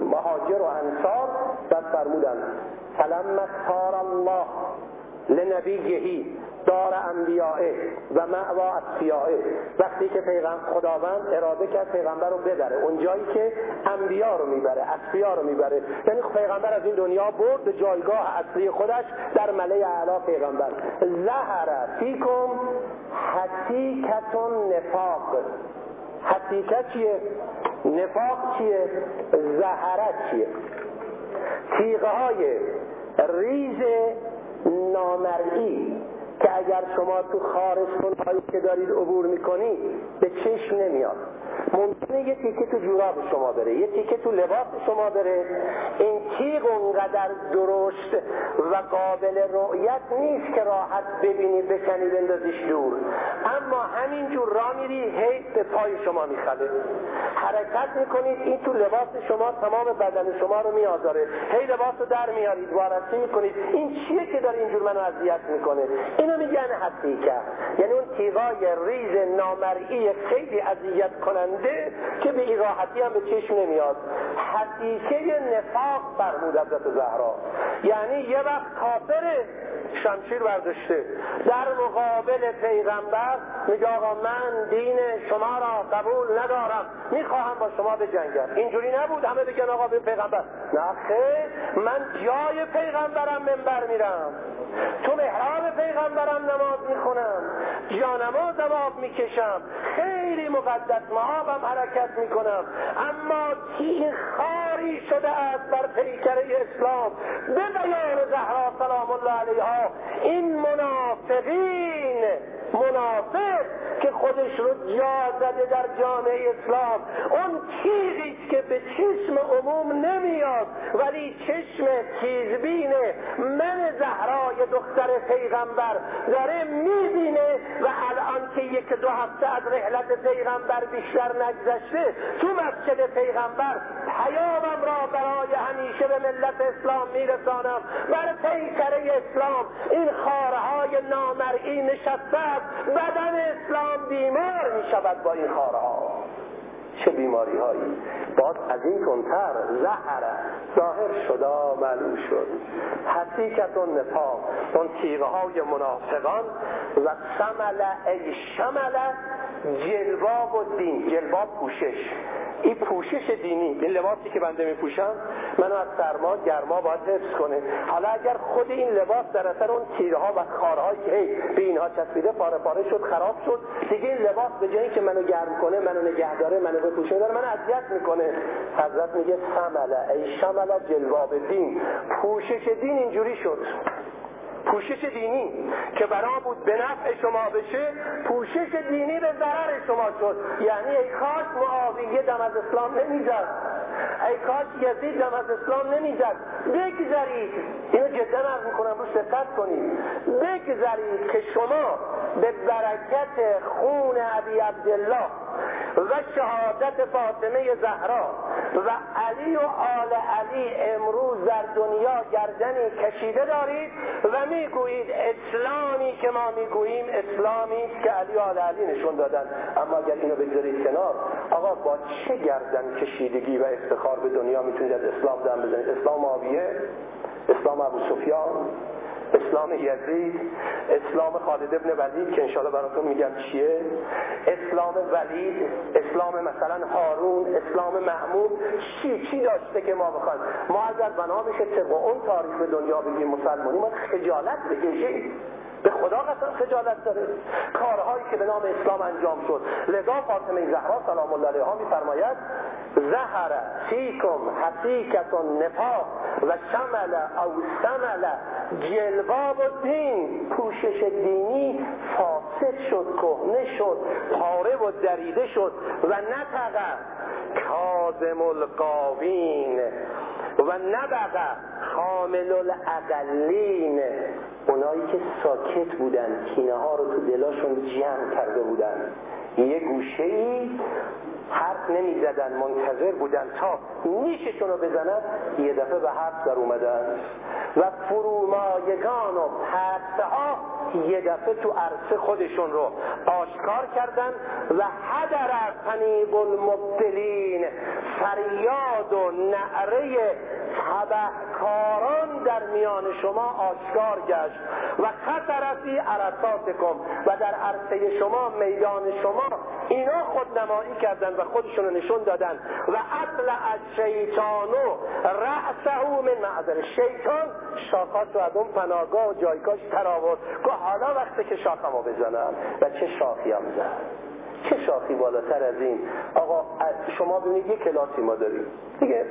مهاجر و انصار. بعد فرمودن فلما اختار الله لنبیهی دار انبیائه و معوا اصفیائه وقتی که پیغمبر خداوند اراده کرد پیغمبر رو ببره اون جایی که انبیا رو می‌بره اصفیا رو می‌بره یعنی پیغمبر از این دنیا برد به جایگاه اصلی خودش در مله اعلا پیغمبر زهر فیکم حتیکتون نفاق حتیکت چیه؟ نفاق چیه؟ زهرت چیه؟ تیغه های ریز نامرئی که اگر شما تو خارج هایی که دارید عبور می‌کنید به چشم نمیاد. ممکنه یه تیکه تو جوراب شما بره یه تیکه تو لباس شما بره. این تیغ اونقدر درشت و قابل رؤیت نیست که راحت ببینی بکنی بندازیش دور. اما همینجور را میری هی به پای شما میخله حرکت می‌کنید این تو لباس شما تمام بدن شما رو میآزاره. هی لباس رو در میارید وارسی می‌کنید. این چیه که داره اینجور منو اذیت می‌کنه؟ اینو میگن حقیقت یعنی اون تیغای ریز نامرئی خیلی اذیت کننده که به این راحتی هم به چشم نمیاد. حقیقه نفاق فرمود حضرت زهرا. یعنی یه وقت کافره شمشیر برداشته. در مقابل پیغمبر میگه آقا من دین شما را قبول ندارم. می‌خواهم با شما بجنگم. اینجوری نبود. همه بگن آقا به پیغمبر. نه خیر من جای پیغمبرم منبر میرم. تو محراب پیغمبرم نماز می‌خونم. جانمازم آب می‌کشم. خیلی مقدس معابم حرکت می‌کنم. اما تیه خاری شده است بر پیکره اسلام. به بیان زهرا سلام الله علیها. این منافقین منافق که خودش رو جا زده در جامعه اسلام. اون چیزی که به چشم عموم نمیاد ولی چشم تیزبین من زهرای دختر پیغمبر داره می‌بینه و الان که یک دو هفته از رحلت پیغمبر بیشتر نگذشته تو مسجد پیغمبر پیامم را برای همیشه به ملت اسلام میرسانم. بر پیکره اسلام این خارهای نامرئی نشسته بدن اسلام بیمار می شود با این خارها. چه بیماری هایی باز از این کنتر زهر ظاهر شدا معلوم شد. حقیقت و نفاق. اون تیغه های منافقان و سمل ای شمل جلباب و دین. جلباب پوشش. این پوشش دینی این لباسی که بنده میپوشم منو از سرما گرما باید حفظ کنه. حالا اگر خود این لباس در اثر اون تیرها و خارهایی که به اینها چسبیده پاره پاره شد خراب شد دیگه این لباس به جایی که منو گرم کنه منو نگه داره منو بپوشه داره منو اذیت می‌کنه. حضرت میگه سمله ای شمله جلواب دین. پوشش دین اینجوری شد. پوشش دینی که برا بود به نفع شما بشه پوشش دینی به ضرر شما شد. یعنی ای کاش معاویه دم از اسلام نمی‌زد. ای کاش یزید دم از اسلام نمی‌زد. بگذارید اینو جدا عرض می‌کنم رو دقت کنید. بگذارید که شما به برکت خون ابی عبدالله و شهادت فاطمه زهرا و علی و آل علی امروز در دنیا گردنی کشیده دارید و می‌گویید اسلامی که ما می‌گوییم اسلامی است که علی و آل علی نشون دادن. اما اگر اینو بگذارید کنار آقا با چه گردن کشیدگی و افتخار به دنیا می‌تونید از اسلام دم بزنید؟ اسلام آویه؟ اسلام ابو سفیان اسلام یزید اسلام خالد ابن ولید که انشاءالله براتون میگم چیه. اسلام ولید اسلام مثلا هارون اسلام محمود چی چی داشته که ما بخوایم؟ ما اگر بنا بشه اون تاریخ دنیا بگیم مسلمانی ما خجالت بکشیم. به خدا قسم خجالت داره. کارهایی که به نام اسلام انجام شد. لذا فاطمه زهرا سلام الله علیها میفرماید زهر فیکم حقیقت نفاق و شمل او سمل جلباب و دین پوشش دینی فاسد شد کهنه شد پاره و دریده شد و نتقه کازم القاوین. و نبقه. خامل الاقلین اونایی که ساکت بودن کینه ها رو تو دلاشون جمع کرده بودن. یه گوشه ای حرف نمی زدن منتظر بودن تا نیششون رو بزنن یه دفعه به حرف در اومدن. و فرومایگان و پرسه ها یه دفعه تو عرصه خودشون رو آشکار کردن و حدر قنیب المبتلین فریاد و نعره تبهکاران در میان شما آشکار گشت و خطرتی عرصاتکم و در عرصه شما میدان شما اینا خودنمایی کردن و خودشون رو نشون دادن. و اطلع از شیطانو رأسه من معذر شیطان شاخات رو از اون پناهگاه و جایگاهش تر آورد. حالا وقتی که شاخمو بزنم. و چه شاخی هم زد. چه شاخی بالاتر از این؟ آقا شما ببینید یک کلاسی ما داریم. دیگه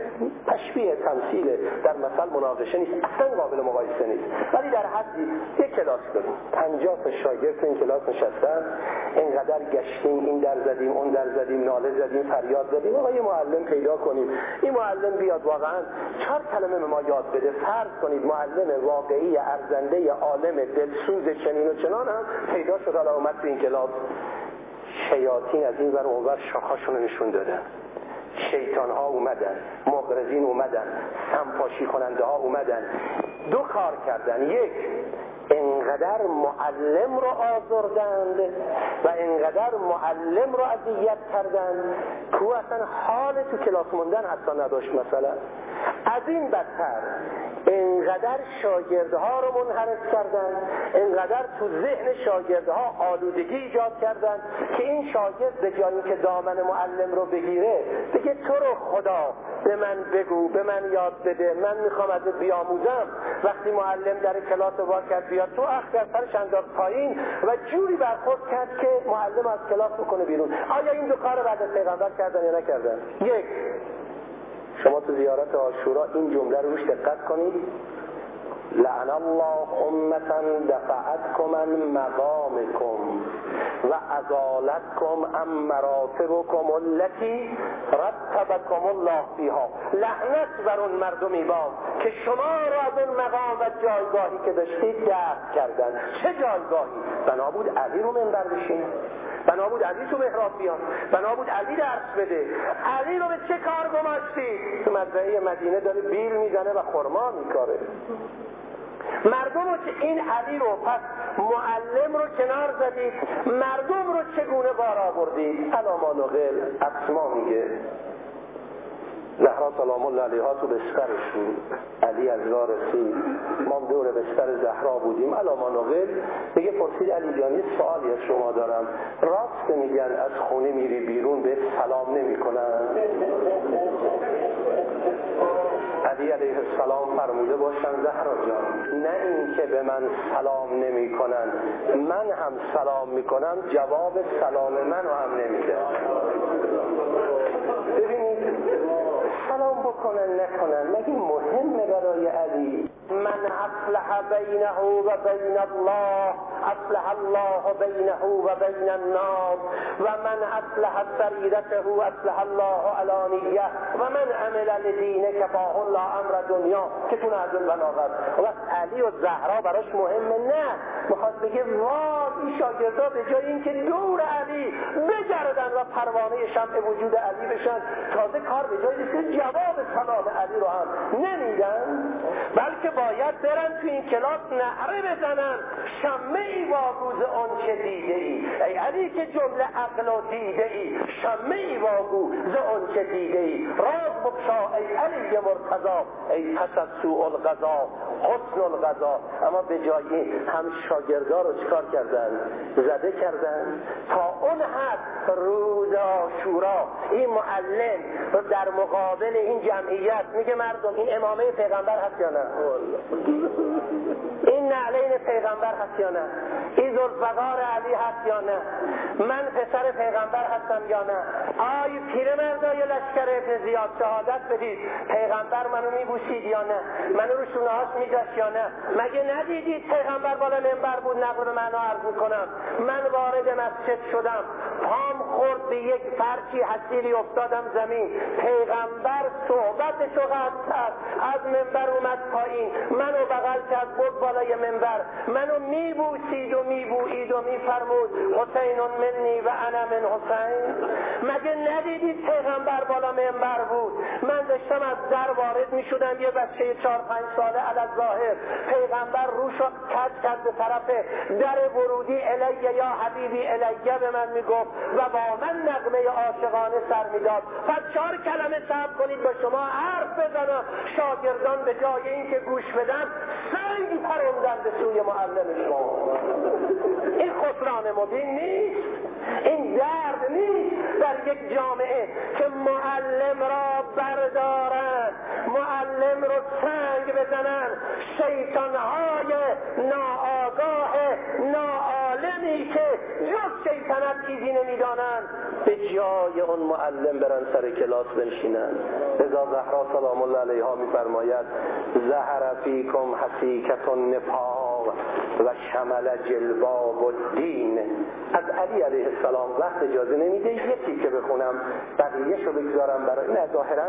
تشبیه تمثیل در مثل مناقشه نیست اصلا قابل مقایسه نیست. ولی در حدی یک کلاس داریم. پنجاه تا شاگرد این کلاس نشستن. اینقدر گشتیم این در زدیم اون در زدیم ناله زدیم فریاد زدیم. آقا یه معلم پیدا کنیم. این معلم بیاد واقعا چهار کلمه به ما یاد بده. فرض کنید معلم واقعی ارزنده عالم دلسوز چنین و چنان هم پیدا شد. حالا اومد این کلاس. شیاطین از این ور اونور شاخاشون رو نشون دادن شیطان ها اومدن مقرزین اومدن سمپاشی کننده ها اومدن. دو کار کردن. یک انقدر معلم رو آزردند و انقدر معلم رو اذیت کردند که اصلا حال تو کلاس موندن اصلا نداشت. مثلا از این بدتر انقدر شاگردها رو منحرف کردن انقدر تو ذهن شاگردها آلودگی ایجاد کردن که این شاگرد به جایی که دامن معلم رو بگیره بگه تو رو خدا به من بگو به من یاد بده من می‌خوام ازت بیاموزم. وقتی معلم در کلاس رو کرد بیاد تو اخ از سرش انداز پایین و جوری برخورد کرد که معلم از کلاس بکنه بیرون. آیا این دو کار بعد از پیغمبر کردن یا نکردن؟ یک شما تو زیارت آشورا این جمله رو روش دقت کنید. لعن الله امتا دفعتكم عن مقامكم و ازالتكم عن مراتبكم التي رتبكم الله فيها لعنت بر اون مردمی با که شما را از اون مقام و جایگاهی که داشتید دفع کردن. چه جایگاهی؟ بنا بود علی رو منبر بشینه بنا بود علی تو محراب بیان بنا بود علی درس بده. علی رو به چه کار گماشتی؟ تو مدرعه مدینه داره بیل می‌زنه و خرما میکاره. مردم رو این علی رو پس معلم رو کنار زدید مردم رو چگونه بار آوردید علاما نقل اسما میگه. زهرا سلام الله علیها تو بسترش بود. علی از راه رسید. ما دور بستر زهرا بودیم. علاما نقل میگه پرسید علی جانی سوالی از شما دارم. راست میگن از خونه میری بیرون به سلام نمی‌کنن. علی علیه السلام فرموده باشن زهرا جان نه اینکه به من سلام نمی کنن من هم سلام می‌کنم جواب سلام من هم نمیده. ببینید سلام بکنن نکنن مگه مهمه خطايا أبيه من أصلح بينه وبين الله أصلح الله بينه وبين الناس. ومن أصلح سريرته أصلح الله علانية. ومن عمل لدينك باه الله أمر دنیا که تو نازل بلاغت و علی و زهرا براش مهمه نه میخواد بگه وای این شاگردا به جای اینکه دور علی بگردن و پروانه شمع وجود علی بشن تازه کار به جایی که جواب سلام علی رو هم نمیدن بلکه باید برن تو این کلاس نعره بزنن. شمه ای واگوز آن چه دیده ای ای علی که جمله عقل و دیده ای شمه ای آن چه دیده ای راز بکشا ای علی مرتضا ای پس از سوء الغذا حسن الغذا. اما به جایی هم شاگردا رو چکار کردن؟ زده کردن. تا اون حد روز آشورا این معلم در مقابل این جمعیت میگه مردم این امامه پیغمبر هست یا نه؟ این نعلین پیغمبر هست یا نه؟ این ذوالفقار علی هست یا نه؟ من پسر پیغمبر هستم یا نه؟ آی پیر مردای لشکر ابن زیاد شهادت بدید. پیغمبر منو میبوسید یا نه؟ منو رو شونه هاش یا نه؟ مگه ندیدید پیغمبر بالا منبر بود نقل به معنا عرض می‌کنم. من وارد مسجد شدم. پام خورد به یک فرچی حسیری افتادم زمین. پیغمبر صحبتشو قطع کرد از منبر اومد پایین. منو بغل کرد بود بالای منبر. منو میبوسید و میبویید و میفرمود حسین منی و انا من حسین. مگه ندیدید پیغمبر بالا منبر بود؟ من داشتم از در وارد می‌شدم. یه بچه چهار پنج ساله علی ظاهر. پیغمبر روشو کج کرد به طرف در ورودی الیه یا حبیبی الیه به من می‌گفت و با من نغمه عاشقانه سر می‌داد. پس چهار کلمه صبر کنید با شما حرف بزنم. شاگردان به جای اینکه گوش بدن سنگ پروندن به سوی معلم شما. این خسران مبین نیست. این درد نیست. در یک جامعه که معلم را بردارن معلم رو سنگ بزنن شیطانهای ناآگاه ناعالمی که جز شیطنت چیزی نمی‌دانند. به جای اون معلم برن سر کلاس بنشینن. ازا زهرا سلام الله علیها میفرماید زهر فیکم حسیکت نفاق و شمل جلباب و دین از علی علیه السلام وقت اجازه نمیده یکی که بخونم بقیه شو بگذارم برای نه ظاهرا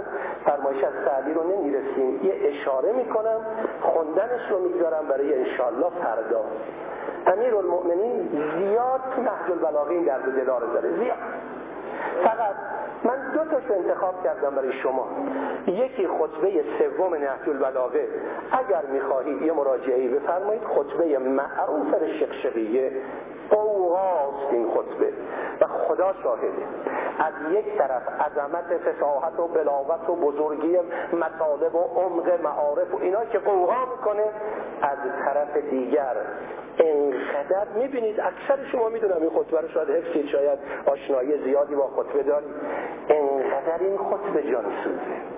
فرمایش از سعدی رو نمی‌رسیم. یه اشاره می‌کنم خوندنش رو می‌گذارم برای انشالله فردا. امیر المؤمنین زیاد تو نهج البلاغه این درد دلا داره زیاد. فقط من دو تاشو انتخاب کردم برای شما. یکی خطبه سوم نهج البلاغه. اگر می‌خواهید یه مراجعه بفرمایید خطبه معروف شقشقیه اوغاست این خطبه. و خدا شاهده. از یک طرف عظمت فساحت و بلاغت و بزرگی مطالب و عمق معارف و اینا که قوها می‌کنه از طرف دیگر انقدر می‌بینید اکثر شما می‌دونم این خطبه رو شاید حفظید شاید آشنایی زیادی با خطبه دارید. انقدر این خطبه جان سوزه.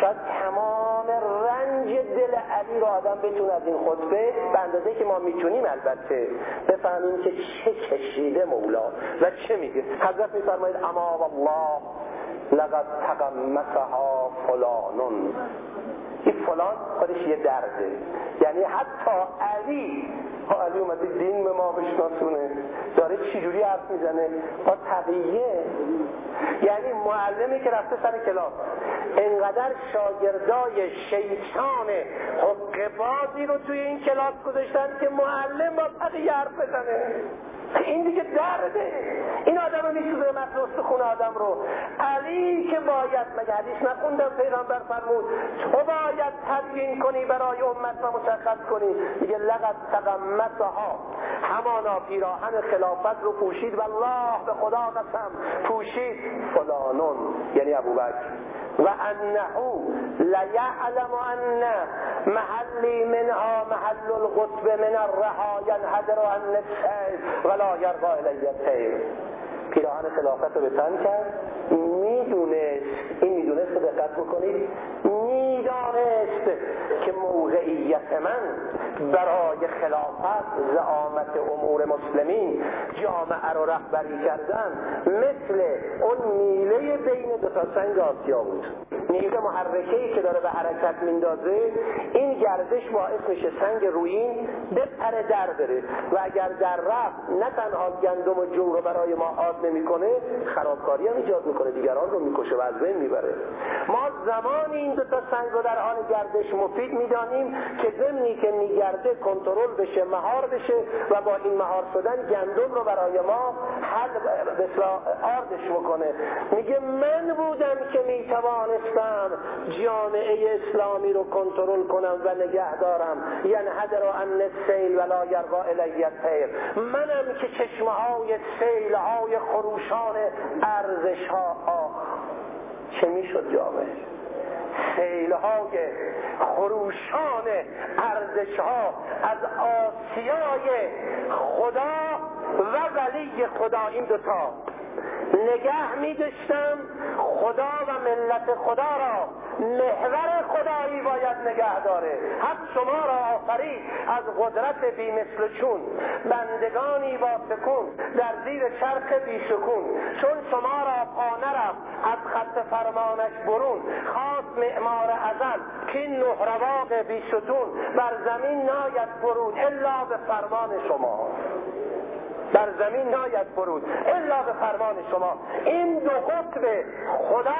شاید تمام رنج دل علی رو آدم بتونه از این خطبه به اندازه که ما می‌تونیم البته بفهمیم که چه کشیده مولا و چه میگه. حضرت میفرمایید اما والله لقد تقمسها فلانون. این فلان خودش یه درده. یعنی حتی علی ها علی اومده دین به ما بشناسونه. داره چجوری حرف می‌زنه؟ با تقیه. یعنی معلمی که رفته سر کلاس. انقدر شاگردای شیطان حقبازی رو توی این کلاس گذاشتن که معلم با تقیه حرف بزنه. این دیگه درده. این آدم رو میسوزه مطلوب خون آدم رو. علی که باید مگه حدیث نخوندم پیغمبر فرمود تو باید تبیین کنی برای امت و مشخص کنی. دیگه لقد تقمتها همانا پیراهن خلافت رو پوشید و الله به خدا قسم. پوشید فلانون یعنی ابوبکر. و انه لیعلم ان محلی منها محل القطب من الرها ینحدر عن السیل ولا یرضا الی الطیر. پیراهن خلافت رو به تن کرد. می‌دونست این می‌دونست که دقت بکنید می‌دانست که موقعیت من برای خلافت زعامت امور مسلمین جامعه رو رهبری کردن مثل اون میله بین دو تا سنگ آسیا بود. نیروی محرکه که داره به حرکت میندازه این گردش باعث میشه سنگ رویین بپره در بره. و اگر در رفت نه تنها گندم و جو رو برای ما آب نمی‌کنه خرابکاری هم ایجاد می‌کنه دیگران رو می‌کشه و از بین می‌بره. ما زمان این دو تا سنگ رو در حال گردش مفید می‌دانیم که زمینی که میگرده کنترل بشه مهار بشه و با این مهار شدن گندم رو برای ما حل آردش بکنه. میگه من بودم که می‌توانستم جامعه اسلامی رو کنترل کنم و نگه دارم. یعنی حدر و ان سیل ولا یرقا الیت منم که چشمه های سیل های خروشان ارزش ها آخ چه می‌شد جامعه سیلهای خروشان ارزش ها از آسیای خدا و ولی خدا. این دوتا نگه می داشتم خدا و ملت خدا را. محور خدایی باید نگه داره. حد شما را آفرید. از قدرت بی مثل چون. بندگانی با سکون. در زیر چرخ بی سکون. چون شما را پا نرفت. از خط فرمانش برون. خواست معمار ازل. که این نهرواق بی ستون. بر زمین ناید برون الا به فرمان شما. در زمین ناید فرود. الا به فرمان شما. این دو قطب خدا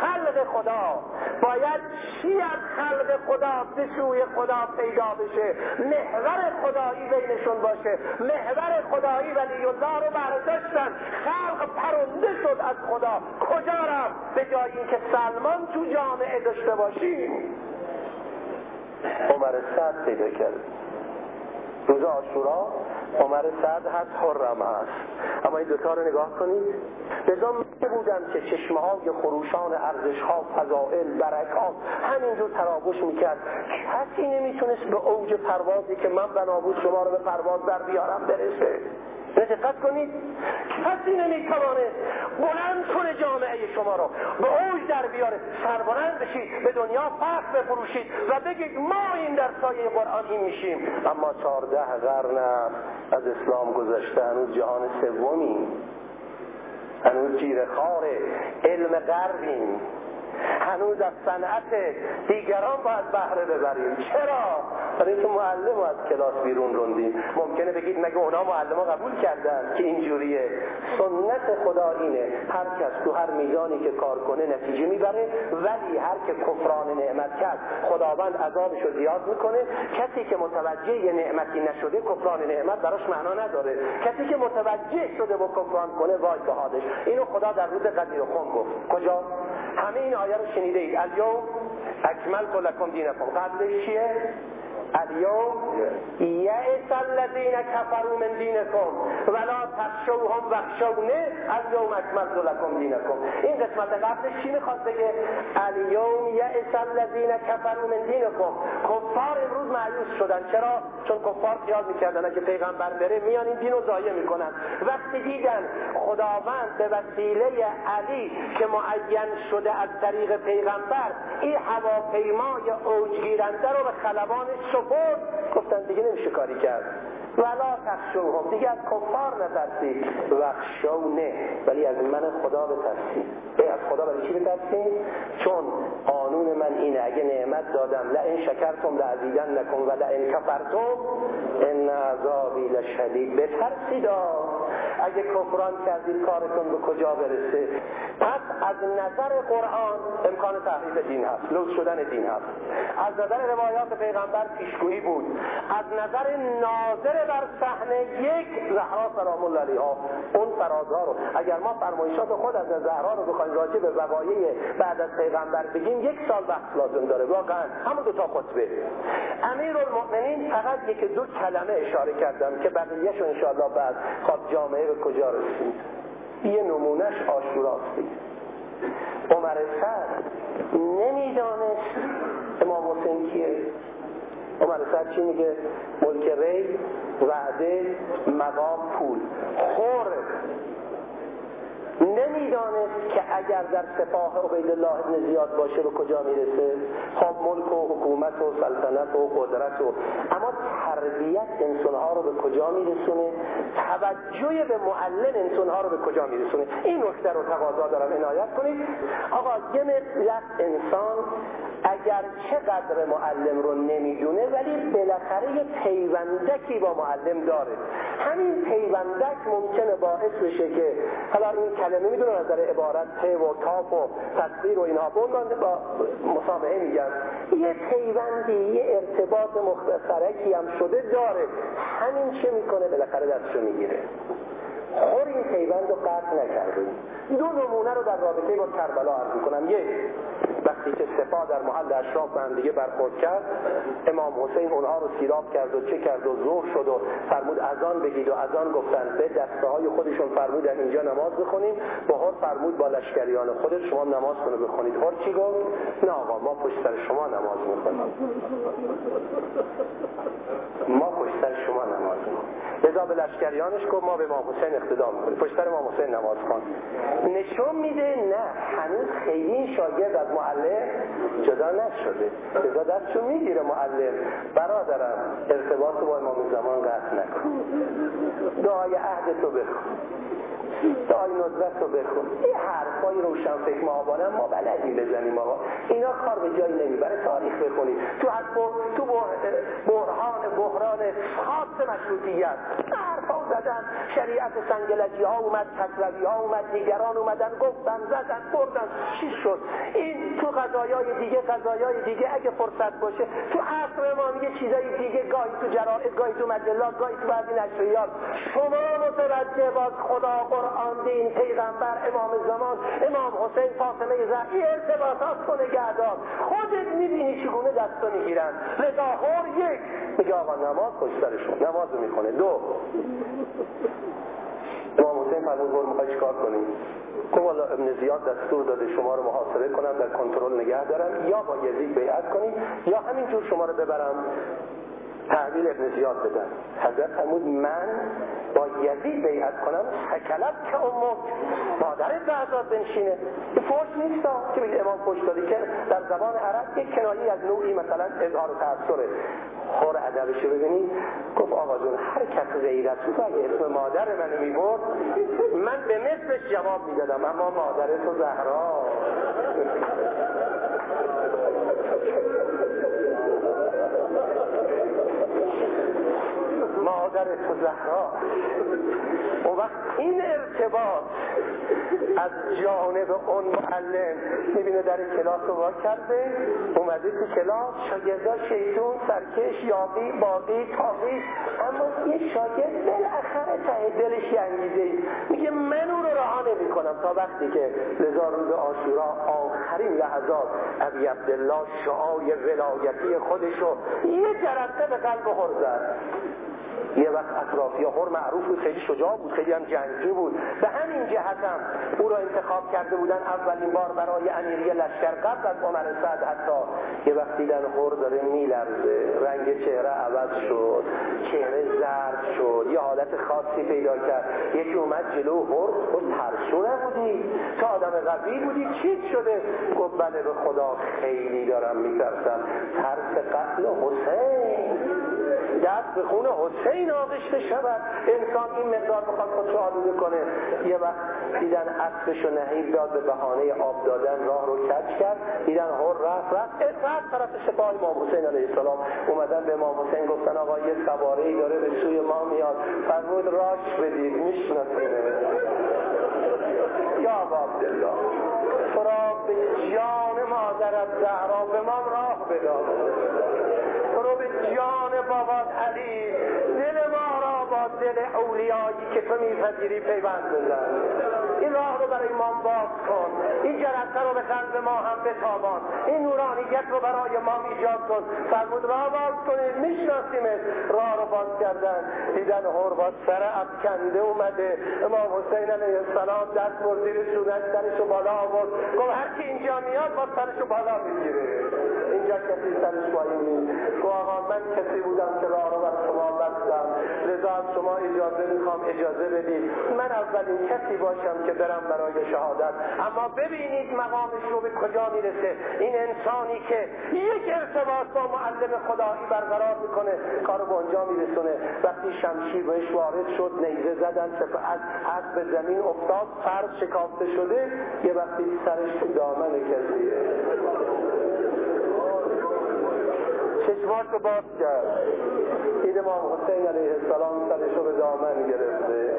خلق خدا. باید چی از خلق خدا به سوی خدا پیدا بشه. محور خدایی بینشون باشه. محور خدایی ولی الله رو برداشتن. خلق پرنده شد از خدا. کجا رفت؟ به جای اینکه سلمان تو جامعه داشته باشیم عمر سعد پیدا کرد. روز آشورا عمر سعد هست حرم هست. اما این دوتا رو نگاه کنید. لذا من بودم که چشمه های خروشان ارزش ها فضائل برکات همینجور تراوش می‌کرد. کسی نمی‌تونست به اوج پروازی که من بنا بود شما رو به پرواز در بیارم برسه. دقت کنید. کسی نمی‌توانه بلند کنه جامعه شما رو. به اوج در بیاره سربلند بشید. به دنیا فخر بفروشید. و بگید ما این در سایه قرآن این میشیم. اما چهارده قرن از اسلام گذشته هنوز جهان سومی هنوز جیر خار علم غربیم. هنوز از صنعت دیگران باید بهره ببریم. چرا؟ برای اینکه معلم از کلاس بیرون روندیم ممکنه بگید مگه اونا معلم قبول کردن که اینجوریه؟ سنت خدا اینه. هر کس تو هر میزانی که کار کنه نتیجه می‌بره ولی هر که کفران نعمت کرد خداوند عذابش رو زیاد می‌کنه. کسی که متوجه یه نعمتی نشده کفران نعمت براش معنا نداره. کسی که متوجه شده با کفران کنه وای به حالش اینو خدا در روز قدیر خون گفت. کجا؟ همه این آیه رو شنیده اید الیوم اکمل لکم دینکم. قبلش چیه؟ الیوم یعس الذین کفروا من دینکم. ولا تخشوهم وخشونه الیوم اکملت لکم دینکم. این قسمت قبلش چی می‌خواد بگه؟ الیوم یعس الذین کفروا من دینکم. کفار امروز معیوس شدن. چرا؟ چون کفار خیال می‌کردن که پیغمبر بره میان این دین رو ضایع می‌کنن. وقتی دیدن خداوند به وسیله علی که معین شده از طریق پیغمبر این هواپیمای اوجگیرنده رو به خلبانش سپرد گفتن دیگه نمیشه کاری کرد. ولا تخشوهم. دیگه از کفار نترسید. وخشونه. ولی از من خدا بترسید. ای از خدا ولی چی بترسید؟ چون قانون من اینه. اگه نعمت دادم لئن شکرتم لعزیدن نکن و لئن کفرتم ان عذابی لشدید. بترسید اگه کفران کردید کارتون به کجا برسه؟ پس از نظر قرآن امکان تحریف دین هست. لوس شدن دین هست. از نظر روایات پیغمبر پیشگویی بود. از نظر ناظر بر صحنه یک زهرا سلام الله علیها. اون فرازها رو اگر ما فرمایشات خود از زهرا رو بخوایم راجع به وقایع بعد از پیغمبر بگیم یک سال وقت لازم داره. واقعا همون دو تا خطبه. امیر المؤمنین فقط یک دو کلمه اشاره کردم که بقیهش رو انشاءالله بعد خواب جامعه به کجا رسید؟ یه نمونهش آشوراستی عمر سعد نمی‌دانست امام حسین کیه. عمر سعد چی میگه؟ ملک ری وعده مقام پول. خور. نمی‌دانست که اگر در سپاه عبیدالله ابن زیاد باشه به کجا می‌رسه. خب ملک و حکومت و سلطنت و قدرت و اما تربیت انسانها رو به کجا میرسونه؟ توجه به معلم انسانها رو به کجا میرسونه؟ این نکته رو تقاضا دارم عنایت کنید. آقا یه ملت انسان اگر چقدر معلم رو نمی‌دونه ولی بالاخره یه پیوندکی با معلم داره. همین پیوندک ممکنه باعث بشه که حالا این کلمه می‌دونه نظر عبارت ته و تاف و تصویر و اینها. به با مسامعه میگن یه پیوندی یه ارتباط مختصرکی هم شده داره. همین چه می‌کنه بالاخره دستشو می‌گیره. خور این پیوند رو قطع نکردیم. دو نمونه رو در رابطه با کربلا عرض کنم یک وقتی که سپاه در محل اشراف به هم دیگه برخورد کرد امام حسین اونها رو سیراب کرد و چه کرد و ظهر شد و فرمود اذان بگید و اذان گفتن. به دسته های خودشون فرمود در اینجا نماز بخونیم. با فرمود با لشکریان خودش شما نماز کنه بخونید. هر چی گفت؟ نه آقا ما پشت سر شما نماز می‌خونیم ما پشت سر شما نماز می‌خونیم لذا به لشکریانش گفت ما به امام حسین اقتدا می‌کنیم. پشت سر امام حسین نماز کن نشون میده نه هنوز خیلی شاگرد از معلم جدا نشده. لذا دستشو می‌گیره معلم. برادرم ارتباط با امام زمان قطع نکن. دعای عهد تو بخون. دعای ندرت رو بخون. این حرفای روشن فکر معابانه ما بلدی بزنیم آقا. اینا کار به جایی نمی‌بره تاریخ بخونید تو از تو برهان بحران خاص مشروطیت. حرفا زدن شریعت سنگلجی ها اومد کسروی ها اومد دیگران اومدن گفتن زدن بردن. چی شد؟ این تو قضایای دیگه قضایای دیگه اگه فرصت باشه تو عصر ما میگه چیزای دیگه گاهی تو جرائد گاهی تو مجلات گاهی تو بعضی نشریات. شما متوجه باز خدا قرآن دین پیغمبر امام زمان امام حسین فاطمه زهرا این ارتباطات رو نگهدار. خودت می‌بینی چگونه دستو می‌گیرن. لذا یک. میگه آقا نماز پشت سرشون. نماز می‌کنه دو. امام حسین فرمود برو می‌خوای چیکار کنی؟ گفت والا ابن زیاد دستور داده شما رو محاصره کنم در کنترل نگه دارم یا با یزید بیعت کنی یا همینجور شما رو ببرم تحویل ابن زیاد بدن. حضرت فرمود من با یزید بیعت کنم سکلت که امک مادرت به بنشینه. این فوش نیست که بگید امام دادی که در زبان عرب یک کنایی از نوعی مثلا اظهار تأثره. خور ادبشو ببینید. گفت آقا جون هر کس غیرت بود اگه اسم مادر منو می‌برد من به مثلش جواب می‌دادم. اما مادر تو زهرا. مادر تو زهرا. و وقت این ارتباط از جانب اون معلم می‌بینه در کلاس رو وا کرده اومده تو کلاس شاگردا شیطون سرکش یاقی باقی تاقی. اما یه شاگرد بالاخره ته دلش انگیزه. میگه من او رو رها نمی کنم کنم تا وقتی که لذا روز آشورا آخرین لحظات ابی عبدالله شعای ولایتی خودشو یه جرقه به قلب خور یه وقت اطرافی هر معروف بود خیلی شجاع بود خیلی هم جنگجو بود. به همین جهت هم او را انتخاب کرده بودن اولین بار برای امیری لشکر قبل از عمر سعد حتی. یه وقت دیدن هر داره میلرزه رنگ چهره عوض شد چهره زرد شد یه حالت خاصی پیدا کرد. یکی اومد جلو هر و ترسو نبودی؟ تو آدم قوی بودی؟ چی شده؟ گفت بله به خدا خیلی دارم میترسم. ترس قتل حسین. دست به خون حسین آغشته شود. انسان این مقدار بخواد خودشو آلوده کنه. یه وقت دیدن عصفشو نهیب داد به بهانه آب دادن راه رو کج کرد. دیدن هر رفت رفت. اسعد طرف سپاه امام حسین علیه السلام اومدن به امام حسین گفتن آقا یه سواره داره به سوی ما میاد. فرمود راش بدید میشناسینه یا عبدالله را به جان مادرت زهرا به ما راه بداد. جان بابات علی دل ما را با دل اولیایی که تو میپذیری پیوند بزن. این راه رو برای ما باز کن. این جرقه رو به قلب ما هم بتابان. این نورانیت رو برای ما ایجاد کن. فرمود راه باز کنید میشناسیمت. راه رو باز کردن. دیدن هر با سر افکنده اومده. امام حسین علیه السلام دست مرزیر سونت سرشو بالا آورد. گفت هر کی اینجا میاد با سرشو بالا می‌گیره. اینجا کسی سرش نیست. گفت آقا من کسی بودم که راه رو بر شما بستم. لذا از شما اجازه می‌خوام اجازه بدید. من اولین کسی باشم که برم برای شهادت. اما ببینید مقامش رو به کجا می‌رسه. این انسانی که یک ارتباط با معلم خدایی برقرار می‌کنه کارو به اونجا میرسونه. وقتی شمشیر بهش وارد شد نیزه زدن از حد به زمین افتاد فرد شکافته شده یه وقتی سرش تو دامن کسیه. چشمات رو باز کرد. این امام حسین علیه السلام سرش رو به دامن گرفته.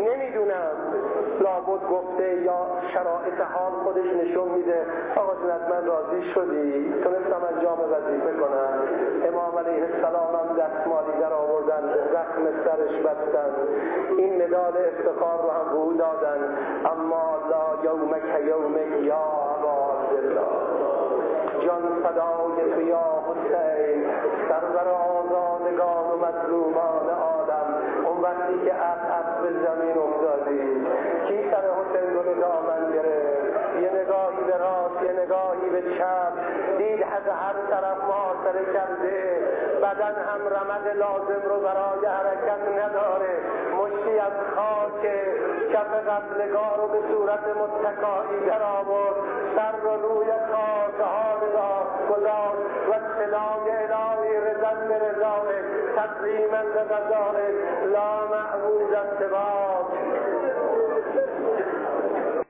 نمی‌دونم لابد گفته یا شرایط حال خودش نشون میده. آقا جون من راضی شدی؟ تونستم انجام وظیفه کنم. امام علیه السلام هم دستمالی در آوردن زخم سرش بستن. این مدال افتخار رو هم به دادن. اما لا یومک یوم یا عبا جان فدای تو یا حسین سرور آزادگان و مظلومان آدم اون وقتی که از از به زمین افتادی. کی سر حسین رو دامن گرفت؟ یه نگاهی به راست یه نگاهی به چپ دید از هر طرف محاصره کرده. بدن هم رمد لازم رو برای حرکت نداره. مشتی از خاک کف قبلگاه رو به صورت متکایی در آورد سر رو روی خاک ها گذاشت و سلام الهی رزن به رضاه تقریما به غذاه لا معبود سوا